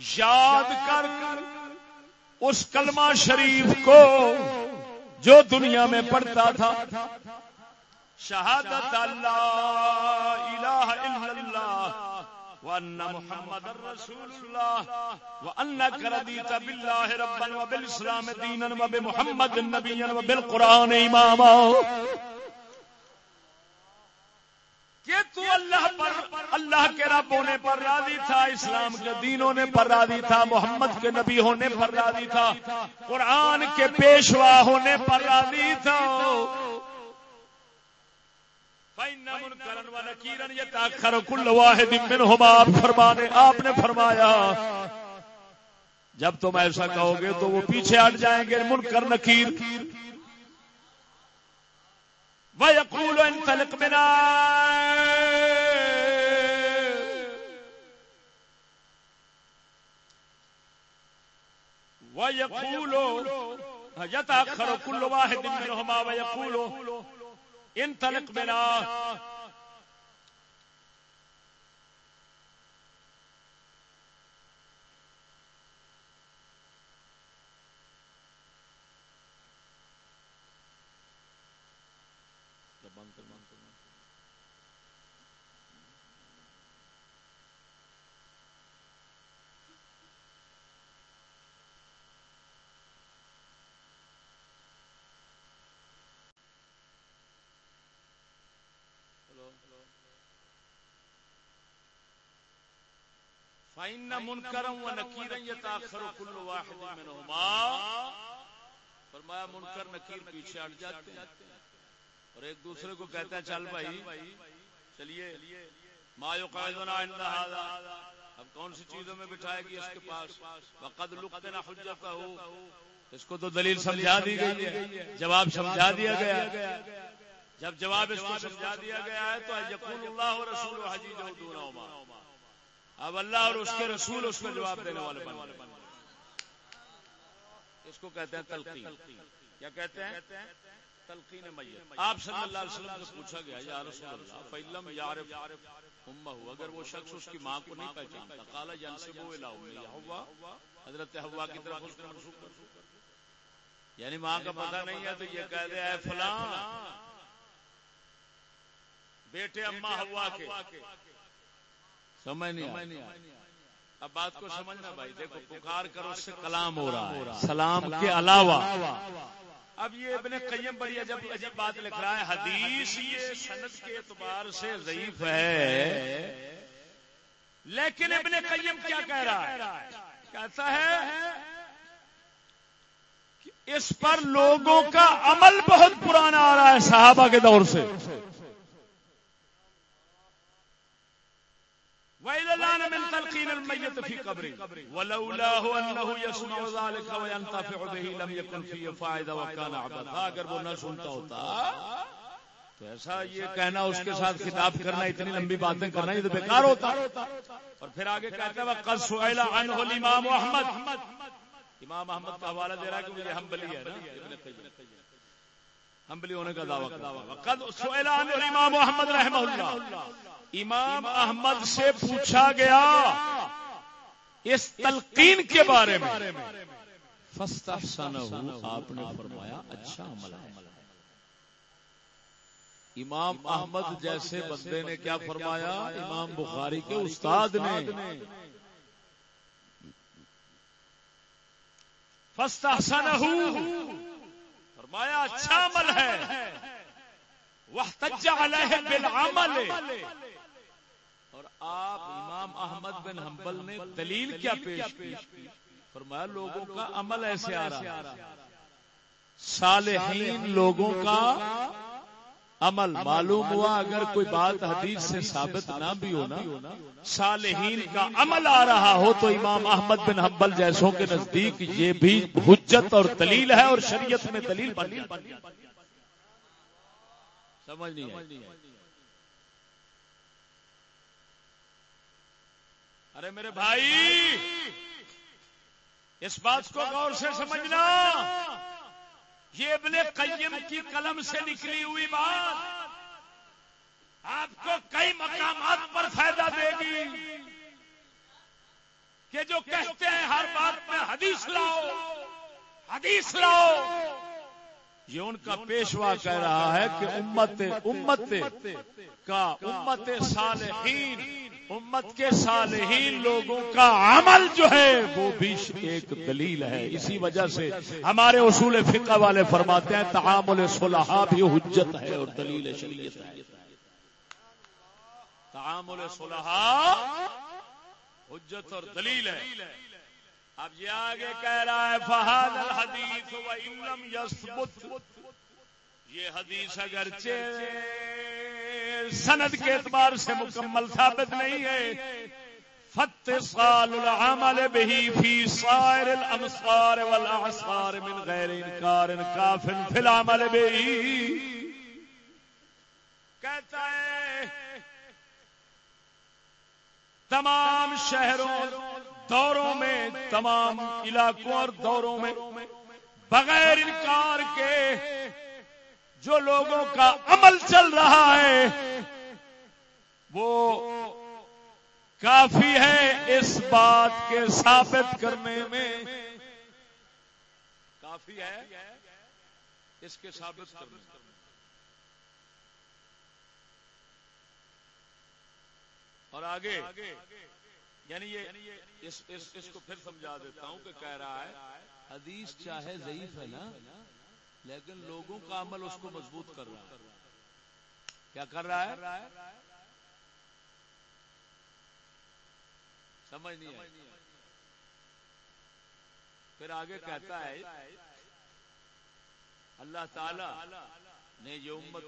یاد کر اس کلمہ شریف کو جو دنیا میں پڑھتا تھا۔ شہادت اللہ الہ الا اللہ وأن محمد رسول الله وأنك رضيت بالله ربا وبالإسلام دينا وبمحمد نبيا وبالقرآن إماما کہ تو اللہ پر اللہ کے رب ہونے پر راضی تھا، اسلام کے دین ہونے پر راضی تھا، محمد کے نبی ہونے پر راضی تھا، قرآن کے پیشوا ہونے پر راضی تھا۔ فرمانے، آپ نے فرمایا، جب تم ایسا کہو گے تو وہ پیچھے ہٹ جائیں گے، منکر، نکیر۔ ويقول انطلق بنا ويقول، يتأخر كل واحد منهما۔ ويقول انطلق بنا. فإن منکرا و نکیرا یتاخر کل واحد منهما فرمایا منکر نکیر پیچھے ہٹ جاتے ہیں۔ اور ایک دوسرے کو کہتا ہے چل بھائی چلیے ما یقعدنا عند هذا۔ اب کون سی چیزوں میں بٹھائے گی اس کے پاس؟ وقد لقتنا حجته۔ اس کو تو دلیل سمجھا دی گئی ہے جواب سمجھا دیا گیا۔ جب جواب اس کو سمجھا دیا گیا ہے تو یقول اللہ ورسول حجیجہ دونہما۔ اب اللہ اور اس کے رسول اس کو جواب دینے والے بن اس کو کہتے ہیں تلقین۔ کیا کہتے ہیں؟ تلقین میت۔ آپ صلی اللہ علیہ وسلم سے پوچھا گیا، یا رسول اللہ فیلم یعرف امہ اگر وہ شخص اس کی ماں کو نہیں پہچانتا، قال ینسبو الی امی ہوا حضرت ہوا کی طرف اس کو منسوب کر۔ یعنی ماں کا پتہ نہیں ہے تو یہ کہہ دے، اے فلاں، بیٹے اما ہوا کے۔ سمجھ نہیں اب بات کو سمجھنا بھائی دیکھو پکار کرو اس سے کلام ہو رہا ہے۔ سلام کے علاوہ۔ اب یہ ابن قیم بڑی عجب عجب بات لکھ رہا ہے حدیث یہ سند کے اعتبار سے ضعیف ہے۔ لیکن ابن قیم کیا کہہ رہا ہے؟ کہتا ہے اس پر لوگوں کا عمل بہت پرانا آ رہا ہے صحابہ کے دور سے۔ وإذا اگر وہ نہ سنتا ہوتا، تو ایسا یہ کہنا، اس کے ساتھ خطاب کرنا، اتنی لمبی باتیں کرنا، یہ تو بیکار ہوتا۔ اور پھر آگے کہتا ہے قد سئل امام احمد کا حوالہ دے رہا ہے کہ یہ حنبلی ہے حنبلی ہونے کا دعویٰ قد سئل عنه الامام رحمہ اللہ۔ امام احمد سے پوچھا گیا اس تلقین کے بارے میں۔ آپ نے فرمایا اچھا عمل ہے۔ امام احمد جیسے بندے نے کیا فرمایا؟ امام بخاری کے استاد نے۔ فرمایا اچھا عمل ہے۔ وہ بالعمل۔ اور آپ امام احمد بن حنبل نے دلیل کیا پیش کی؟ فرمایا لوگوں کا عمل ایسے آ رہا صالحین لوگوں کا عمل معلوم ہوا، اگر کوئی بات حدیث سے ثابت نہ بھی ہونا صالحین کا عمل آ رہا ہو تو امام احمد بن حنبل جیسوں کے نزدیک یہ بھی حجت اور دلیل ہے اور شریعت میں دلیل بن سمجھ نہیں ارے میرے بھائی، اس بات کو غور سے سمجھنا۔ یہ ابن قیم کی قلم سے نکلی ہوئی بات آپ کو کئی مقامات پر فائدہ دے گی کہ جو کہتے ہیں ہر بات میں حدیث لاؤ حدیث لاؤ۔ یہ ان کا پیشوا کہہ رہا ہے کہ امت امت کا امت صالحین امت کے صالحین لوگوں کا عمل جو ہے وہ بھی ایک دلیل ہے۔ اسی وجہ سے ہمارے اصول فقہ والے فرماتے ہیں، تعامل صلحہ بھی حجت ہے اور دلیل شریعت ہے۔ تعامل صلحہ حجت اور دلیل ہے۔ اب یہ آگے کہہ رہا ہے فہاد الحدیث و یثبت یہ حدیث اگرچہ سند کے اعتبار سے مکمل ثابت نہیں ہے۔ فتصال العمل به في صائر الامصار والاعصار من غير انكار كاف في العمل به۔ کہتا ہے، تمام شہروں، دوروں میں، تمام علاقوں اور دوروں میں، بغیر انکار کے جو لوگوں کا عمل چل رہا ہے، وہ کافی ہے اس بات کے ثابت کرنے میں۔ کافی ہے اس کے ثابت کرنے میں۔ اور آگے یعنی یہ اس کو پھر سمجھا دیتا ہوں کہ کہہ رہا ہے، حدیث چاہے ضعیف ہے نا لیکن لوگوں کا عمل اس کو مضبوط کر رہا ہے۔ کیا کر رہا ہے؟ سمجھ نہیں پھر آگے کہتا ہے، اللہ تعالی نے یہ امت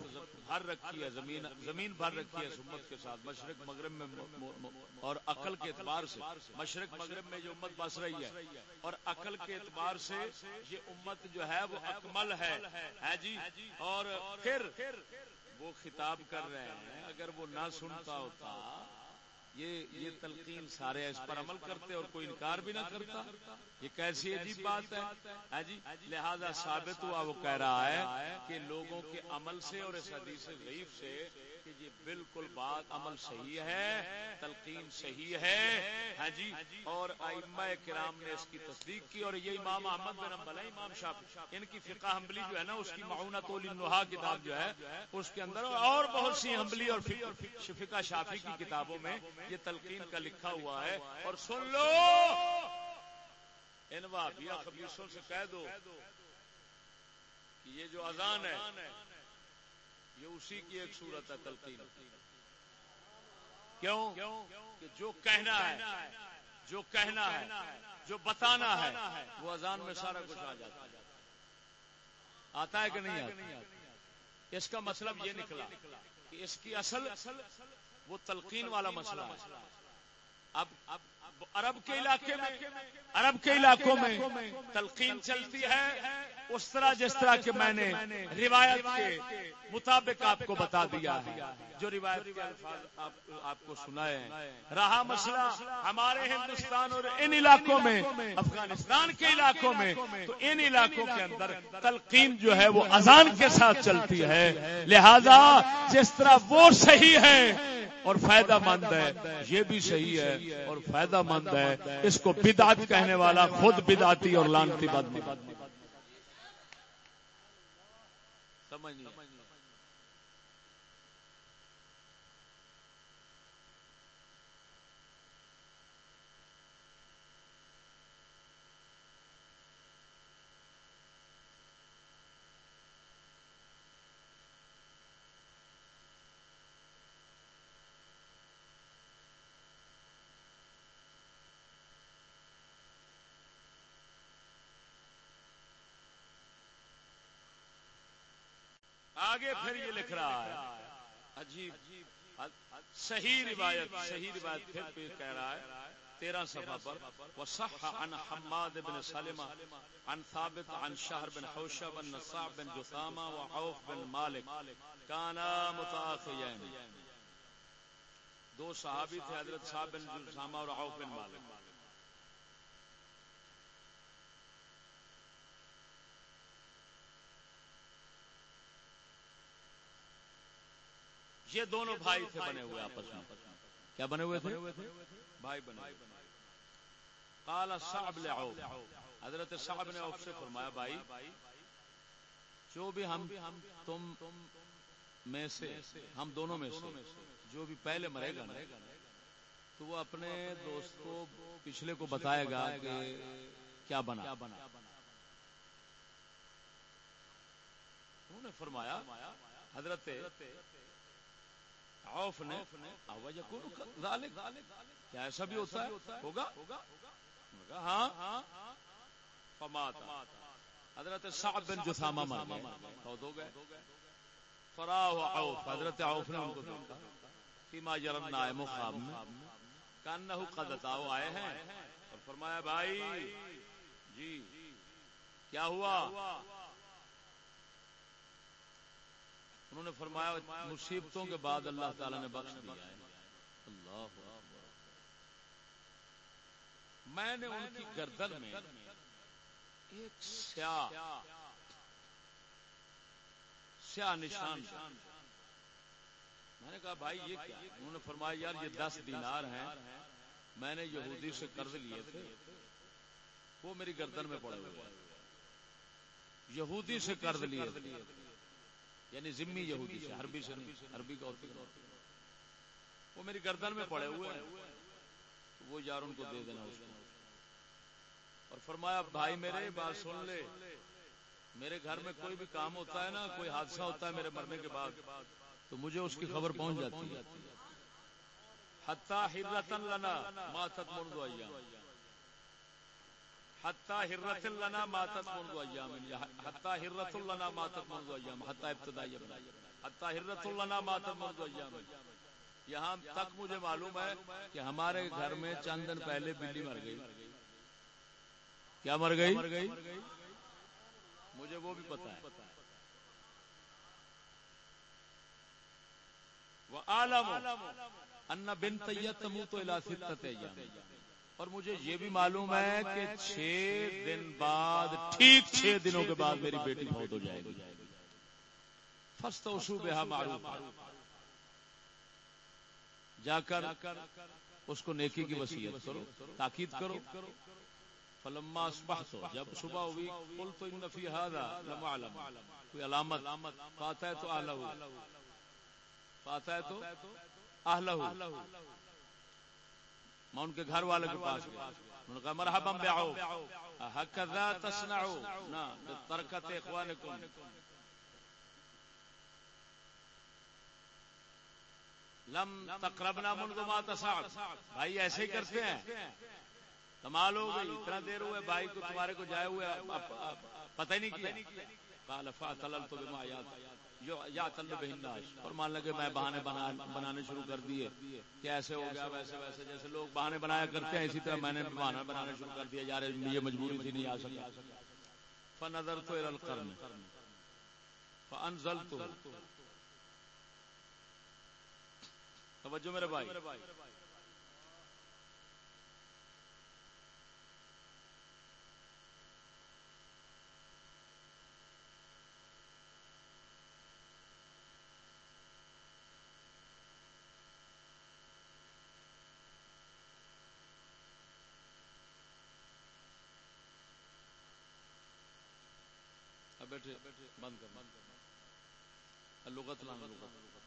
بھر رکھی ہے، زمین زمین بھر رکھی ہے اس امت کے ساتھ، مشرق مغرب میں اور عقل کے اعتبار سے، مشرق مغرب میں جو امت بس رہی ہے۔ اور عقل کے اعتبار سے یہ امت جو ہے وہ اکمل ہے جی؟ اور پھر وہ خطاب کر رہے ہیں، اگر وہ نہ سنتا ہوتا یہ یہ تلقین سارے اس پر عمل کرتے اور کوئی انکار بھی نہ کرتا۔ یہ کیسی عجیب بات ہے۔ ہاں جی لہذا ثابت ہوا وہ کہہ رہا ہے کہ لوگوں کے عمل سے اور اس حدیث ضعیف سے کہ یہ بالکل بات عمل صحیح ہے، تلقین صحیح ہے ہاں جی؟ اور ائمہ کرام نے اس کی تصدیق کی اور یہ امام احمد بن امبل امام شاف ان کی فقہ حنبلی جو ہے نا، اس کی معاونت النحا کتاب جو ہے، اس کے اندر اور بہت سی حنبلی اور فقہ شافی کی کتابوں میں یہ تلقین کا لکھا ہوا ہے۔ اور سن لو! ان وابیا خبیصوں سے کہہ دو کہ یہ جو اذان ہے یہ اسی کی ایک صورت ہے تلقین۔ کیوں؟ کہ جو کہنا ہے، جو کہنا ہے، جو بتانا ہے، وہ اذان میں سارا کچھ آ جاتا ہے۔ آتا ہے کہ نہیں آتا؟ اس کا مطلب یہ نکلا کہ اس کی اصل وہ تلقین والا مسئلہ ہے۔ اب عرب کے علاقے میں، عرب کے علاقوں میں تلقین چلتی ہے۔ اس طرح جس طرح کہ میں نے روایت کے مطابق آپ کو بتا دیا ہے۔ جو روایت کے الفاظ آپ کو سنائے ہیں۔ رہا مسئلہ ہمارے ہندوستان اور ان علاقوں میں، افغانستان کے علاقوں میں، تو ان علاقوں کے اندر تلقین جو ہے وہ اذان کے ساتھ چلتی ہے۔ لہذا جس طرح وہ صحیح ہے اور فائدہ مند ہے، یہ بھی صحیح ہے اور فائدہ مند ہے اس کو بدعت کہنے والا خود بدعتی اور لانتی بد سمجھ آگے پھر یہ لکھ رہا ہے۔ عجیب، صحیح روایت صحیح روایت پھر پہ کہہ رہا ہے۔ تیرہ صفحہ پر۔ وصح عن حماد بن سلمہ عن ثابت، عن شہر بن حوشہ بن نصاب بن جثامہ وعوف بن مالک کانا متاخیین دو صحابی تھے، حضرت صاحب بن جثامہ اور عوف بن مالک۔ یہ دونوں بھائی تھے بنے ہوئے آپس میں۔ کیا بنے ہوئے تھے؟ بھائی بنے کالا صاحب حضرت صاحب نے سے فرمایا بھائی جو بھی ہم تم میں سے ہم دونوں میں سے جو بھی پہلے مرے گا تو وہ اپنے دوست کو پچھلے کو بتائے گا کہ کیا بنا۔ انہوں نے فرمایا حضرت عوف نے کیا ایسا بھی ہوتا ہے؟ ہوگا؟ ہاں فماتا۔ حضرت صعب بن جثامہ مر گئے، فوت ہو گئے۔ فراہ عوف، حضرت عوف نے ان کو دیکھا فیما یرن نائم خواب میں، کانہو قد اتاو آئے ہیں۔ اور فرمایا، بھائی جی کیا ہوا؟ انہوں نے فرمایا، مصیبتوں کے بعد اللہ تعالی نے بخش دیا ہے۔ اللہ میں نے ان کی گردن میں ایک سیاہ سیاہ نشان میں نے کہا، بھائی یہ کیا انہوں نے فرمایا، یار یہ دس دینار ہیں۔ میں نے یہودی سے قرض لیے تھے۔ وہ میری گردن میں پڑے ہوئے یہودی سے قرض لیے یعنی ذمی یہودی سے، عربی سے نہیں، عربی کا وہ میری گردن میں پڑے ہوئے وہ یار ان کو دے دینا اس کو۔ اور فرمایا، بھائی میرے بات سن لے۔ میرے گھر میں کوئی بھی کام ہوتا ہے نا، کوئی حادثہ ہوتا ہے میرے مرنے کے بعد، تو مجھے اس کی خبر پہنچ جاتی ہے۔ حتہ ہرتن لنا ماتت منذ ایام۔ لنا ماتت منذ ایام لنا ماتت منذ ایام ابتدائی لنا ماتت منذ ایام۔ یہاں تک مجھے معلوم ہے کہ ہمارے گھر میں چند دن پہلے بلی مر گئی۔ کیا مر گئی؟ مر گئی مجھے وہ بھی پتا ہے۔ وہ عالم ان بن طیت تو اور مجھے یہ بھی معلوم ہے کہ چھ دن بعد، ٹھیک چھ دنوں کے بعد میری بیٹی بہت ہو جائے گی۔ فسٹ اسو بہا معروف جا کر اس کو نیکی کی وسیعت کرو، تاکید کرو۔ فلما اصبحت جب صبح ہوئی قل تو ان فی هذا لم علم کوئی علامت؟ فاتا ہے تو اهله فاتا ہے تو اهله میں ان کے گھر والے کے پاس گیا۔ انہوں نے کہا، مرحبا بعو۔ هكذا تصنعوا نا ترکت اخوانکم۔ لم تقربنا منذ ما تسعت۔ بھائی، ایسے ہی کرتے ہیں۔ کمال ہو گئی، اتنا دیر ہوئے، بھائی کو تمہارے کو جائے ہوئے پتہ ہی نہیں کیا۔ کالفا تلل یا تل بہناش اور مان لگے میں بہانے بنانے شروع کر دیے. کہ ایسے ہو گیا، ویسے ویسے جیسے لوگ بہانے بنایا کرتے ہیں، اسی طرح میں نے بہانا بنانا شروع کر دیا، یار، یہ مجبوری تھی، نہیں آ سکا۔ فنظر تو القرن۔ فانزل توجہ میرے بھائی۔ بیٹھے، بند کر۔ لغت لانا لغت۔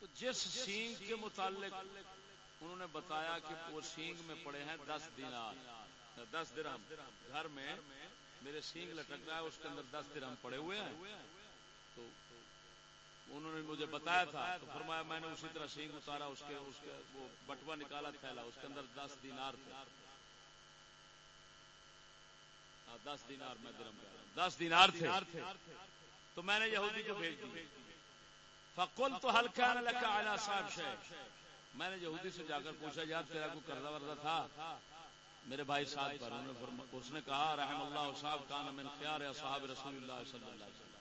تو جس سینگ کے متعلق انہوں نے بتایا کہ وہ سینگ میں پڑے ہیں دس دینار، دس درہم۔ گھر میں میرے سینگ لٹک رہا ہے، اس کے اندر دس درہم پڑے ہوئے ہیں۔ تو انہوں نے مجھے بتایا تھا، تو فرمایا میں نے اسی طرح سینگ اتارا، اس کے اس کے وہ بٹوا نکالا، تھیلا، اس کے اندر دس دینار تھے۔ ہاں، دس دینار میں درم دس دینار تھے۔ تو میں نے یہودی کو بھیج دی۔ فقل تو ہلکا لکا اعلی صاحب شہ میں نے یہودی سے جا کر پوچھا، یار، تیرا کوئی قرضہ ورزہ تھا؟ میرے بھائی صاحب پر۔ اس نے کہا، رحم اللہ، صاحب کان من خیار صاحب رسول اللہ صلی اللہ علیہ وسلم۔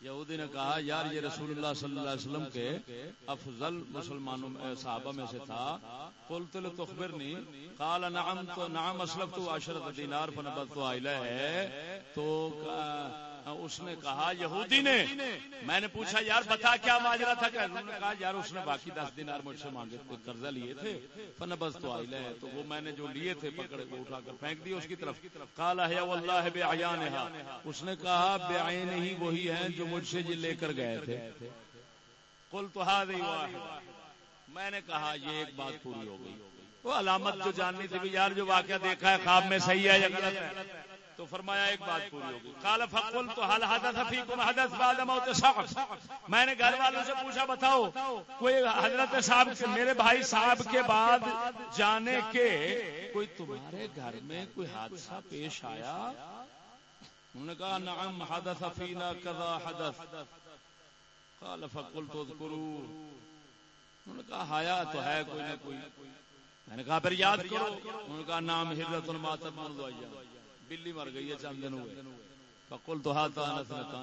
یہودی نے کہا، یار یہ رسول اللہ صلی اللہ علیہ وسلم کے افضل مسلمانوں صحابہ میں سے تھا۔ قلت لتخبرنی قال، نعم تو نعم اسلف تو عشرت دینار فنبت آئلہ ہے تو اس نے کہا، یہودی نے۔ میں نے پوچھا، یار، بتا کیا ماجرا تھا؟ کہ انہوں نے کہا، یار، اس نے باقی دس دن مجھ سے مانگے تھے، قرضہ لیے تھے۔ فن بس تو آئی لے۔ تو وہ میں نے جو لیے تھے پکڑ کے اٹھا کر پھینک دیے اس کی طرف۔ کالا ہے اللہ بے اس نے کہا بے آئین ہی وہی ہیں جو مجھ سے جی لے کر گئے تھے۔ کل تو ہاں میں نے کہا، یہ ایک بات پوری ہو گئی۔ وہ علامت جو جاننی تھی یار، جو واقعہ دیکھا ہے، خواب میں صحیح ہے یا غلط ہے؟ تو فرمایا ایک بات پوری ہوگی۔ کال فقل تو حل حدث فیکم حدث بعد موت صاحب میں نے گھر والوں سے پوچھا، بتاؤ، کوئی حضرت صاحب کے میرے بھائی صاحب کے بعد جانے کے کوئی تمہارے گھر میں کوئی حادثہ پیش آیا؟ انہوں نے کہا، نعم، حدث فینا کذا حدث۔ قال فقل تو اذکروا۔ انہوں نے کہا، حیا تو ہے کوئی نہ کوئی۔ میں نے کہا، پھر یاد کرو۔ انہوں نے کہا نام ہرت الماتت من بلی مر گئی ہے، چند دن ہوئے۔ فقل تو ہاتھ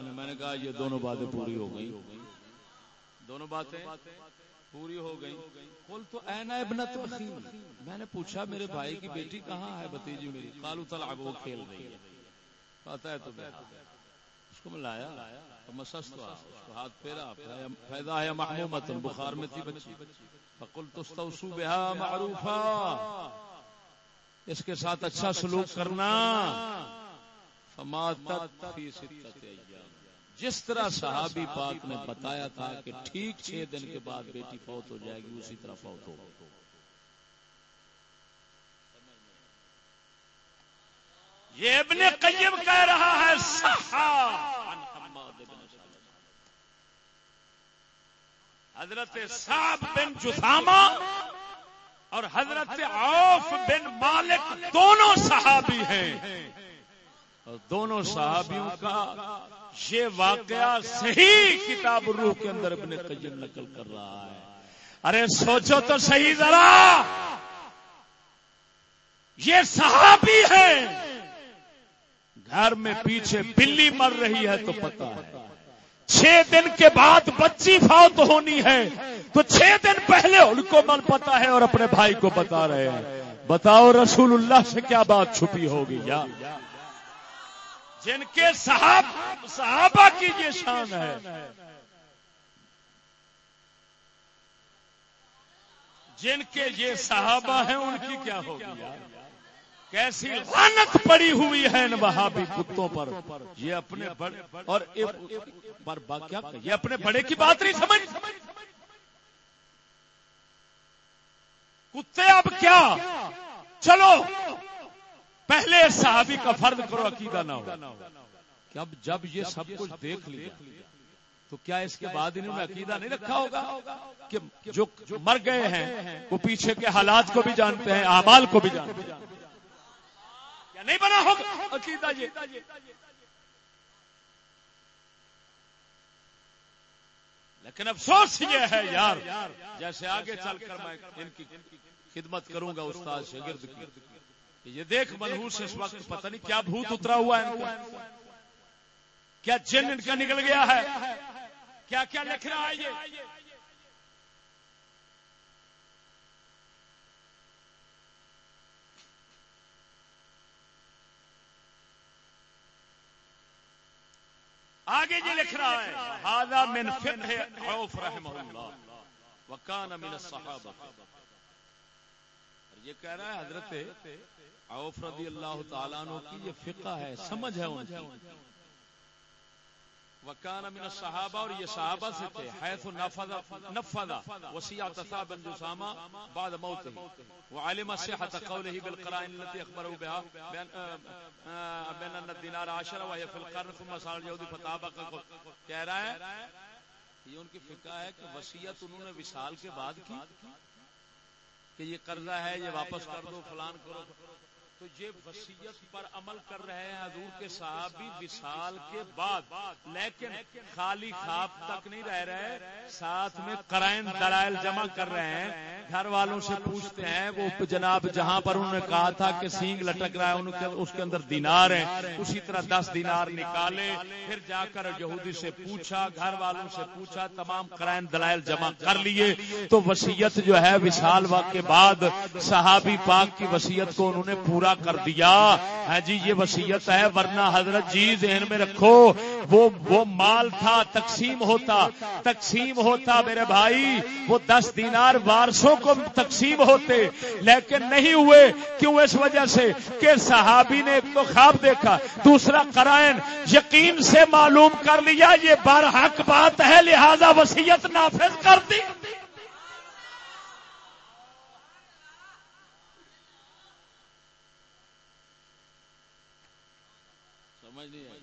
میں نے کہا، یہ دونوں باتیں پوری ہو گئی دونوں باتیں پوری ہو گئی کل تو اینا ابنت میں نے پوچھا، میرے بھائی کی بیٹی کہاں ہے بتیجی میری؟ کالو تلعب وہ کھیل رہی ہے۔ پتا ہے تو اس کو میں لایا۔ ہاتھ پھیرا۔ فائدہ ہے محمومت بخار میں تھی بچی۔ فقل تستوسو بها معروفا۔ اس کے ساتھ اچھا سلوک کرنا۔ جس طرح صحابی پاک نے بتایا تھا کہ ٹھیک چھ دن کے بعد بیٹی فوت ہو جائے گی، اسی طرح فوت ہو۔ یہ ابن قیم کہہ رہا ہے حضرت صاحب بن جسامہ اور حضرت عوف بن مالک دونوں صحابی ہیں۔ اور دونوں صحابیوں کا یہ واقعہ صحیح کتاب روح کے اندر ابن قیم نقل کر رہا ہے۔ ارے سوچو تو صحیح ذرا۔ یہ صحابی ہے گھر میں پیچھے بلی مر رہی ہے تو پتا ہے۔ چھ دن کے بعد بچی فوت ہونی ہے۔ تو چھ دن پہلے ان کو من پتا ہے اور اپنے بھائی کو بتا رہے ہیں۔ بتاؤ رسول اللہ سے کیا بات چھپی ہوگی یا؟ جن کے صحاب، صحابہ کی یہ شان ہے۔ جن کے یہ صحابہ ہیں، ان کی کیا ہوگی کیسی لعنت پڑی ہوئی ہے ان وہابی کتوں پر؟ یہ اپنے بڑے اور کیا یہ اپنے بڑے کی بات نہیں سمجھ؟ کتے اب کیا؟ چلو، پہلے صحابی کا فرد کرو، عقیدہ نہ ہو۔ اب جب یہ سب کچھ دیکھ لیا، تو کیا اس کے بعد انہوں نے عقیدہ نہیں رکھا ہوگا؟ کہ جو مر گئے ہیں، وہ پیچھے کے حالات کو بھی جانتے ہیں، اعمال کو بھی جانتے ہیں۔ نہیں بنا ہوگا عقیدہ یہ. لیکن افسوس یہ ہے یار جیسے آگے چل کر میں ان کی خدمت کروں گا استاد شگرد کی یہ دیکھ منہوس اس وقت پتہ نہیں کیا بھوت اترا ہوا ہے کیا جن ان کا نکل گیا ہے؟ کیا کیا لکھ رہا ہے یہ؟ آگے جی لکھ رہا ہے ہاضا من فقہ عوف رحمہ اللہ وکان من الصحابہ. یہ کہہ رہا ہے حضرت عوف رضی اللہ تعالیٰ عنہ کی یہ فقہ ہے، سمجھ ہے ان کی۔ وکان من الصحابہ اور یہ صحابہ سے تھے. حیث نفذ وسیعت ثابت جسامہ بعد موته. وعلم صحة قوله بالقرائن التي اخبروا بها بین ان الدینار عشر وهي في القرن، ثم صار اليهود فطابق. کہہ رہا ہے یہ ان کی فقہ ہے کہ وصیت انہوں نے وصال کے بعد کی کہ یہ قرضہ ہے، یہ واپس کر دو، فلان کرو۔ تو یہ وسیعت پر عمل کر رہے ہیں حضور کے صحابی وصال کے بعد۔ لیکن خالی خواب تک نہیں رہ رہے، ساتھ میں قرائن دلائل جمع کر رہے ہیں۔ گھر والوں سے پوچھتے ہیں، وہ جناب جہاں پر انہوں نے کہا تھا کہ سینگ لٹک رہا ہے اس کے اندر دینار ہیں۔ اسی طرح دس دینار نکالے، پھر جا کر یہودی سے پوچھا، گھر والوں سے پوچھا، تمام قرائن دلائل جمع کر لیے۔ تو وسیعت جو ہے وشال کے بعد صحابی پاک کی وسیعت کو انہوں نے پورا پورا کر دیا۔ ہاں جی یہ وسیعت ہے، ورنہ حضرت جی ذہن میں رکھو، وہ وہ مال تھا، تقسیم ہوتا تقسیم ہوتا میرے بھائی، وہ دس دینار وارسوں کو تقسیم ہوتے، لیکن نہیں ہوئے۔ کیوں؟ اس وجہ سے کہ صحابی نے ایک تو خواب دیکھا، دوسرا کرائن یقین سے معلوم کر لیا، یہ بار حق بات ہے، لہذا وسیعت نافذ کر دی۔ سمجھ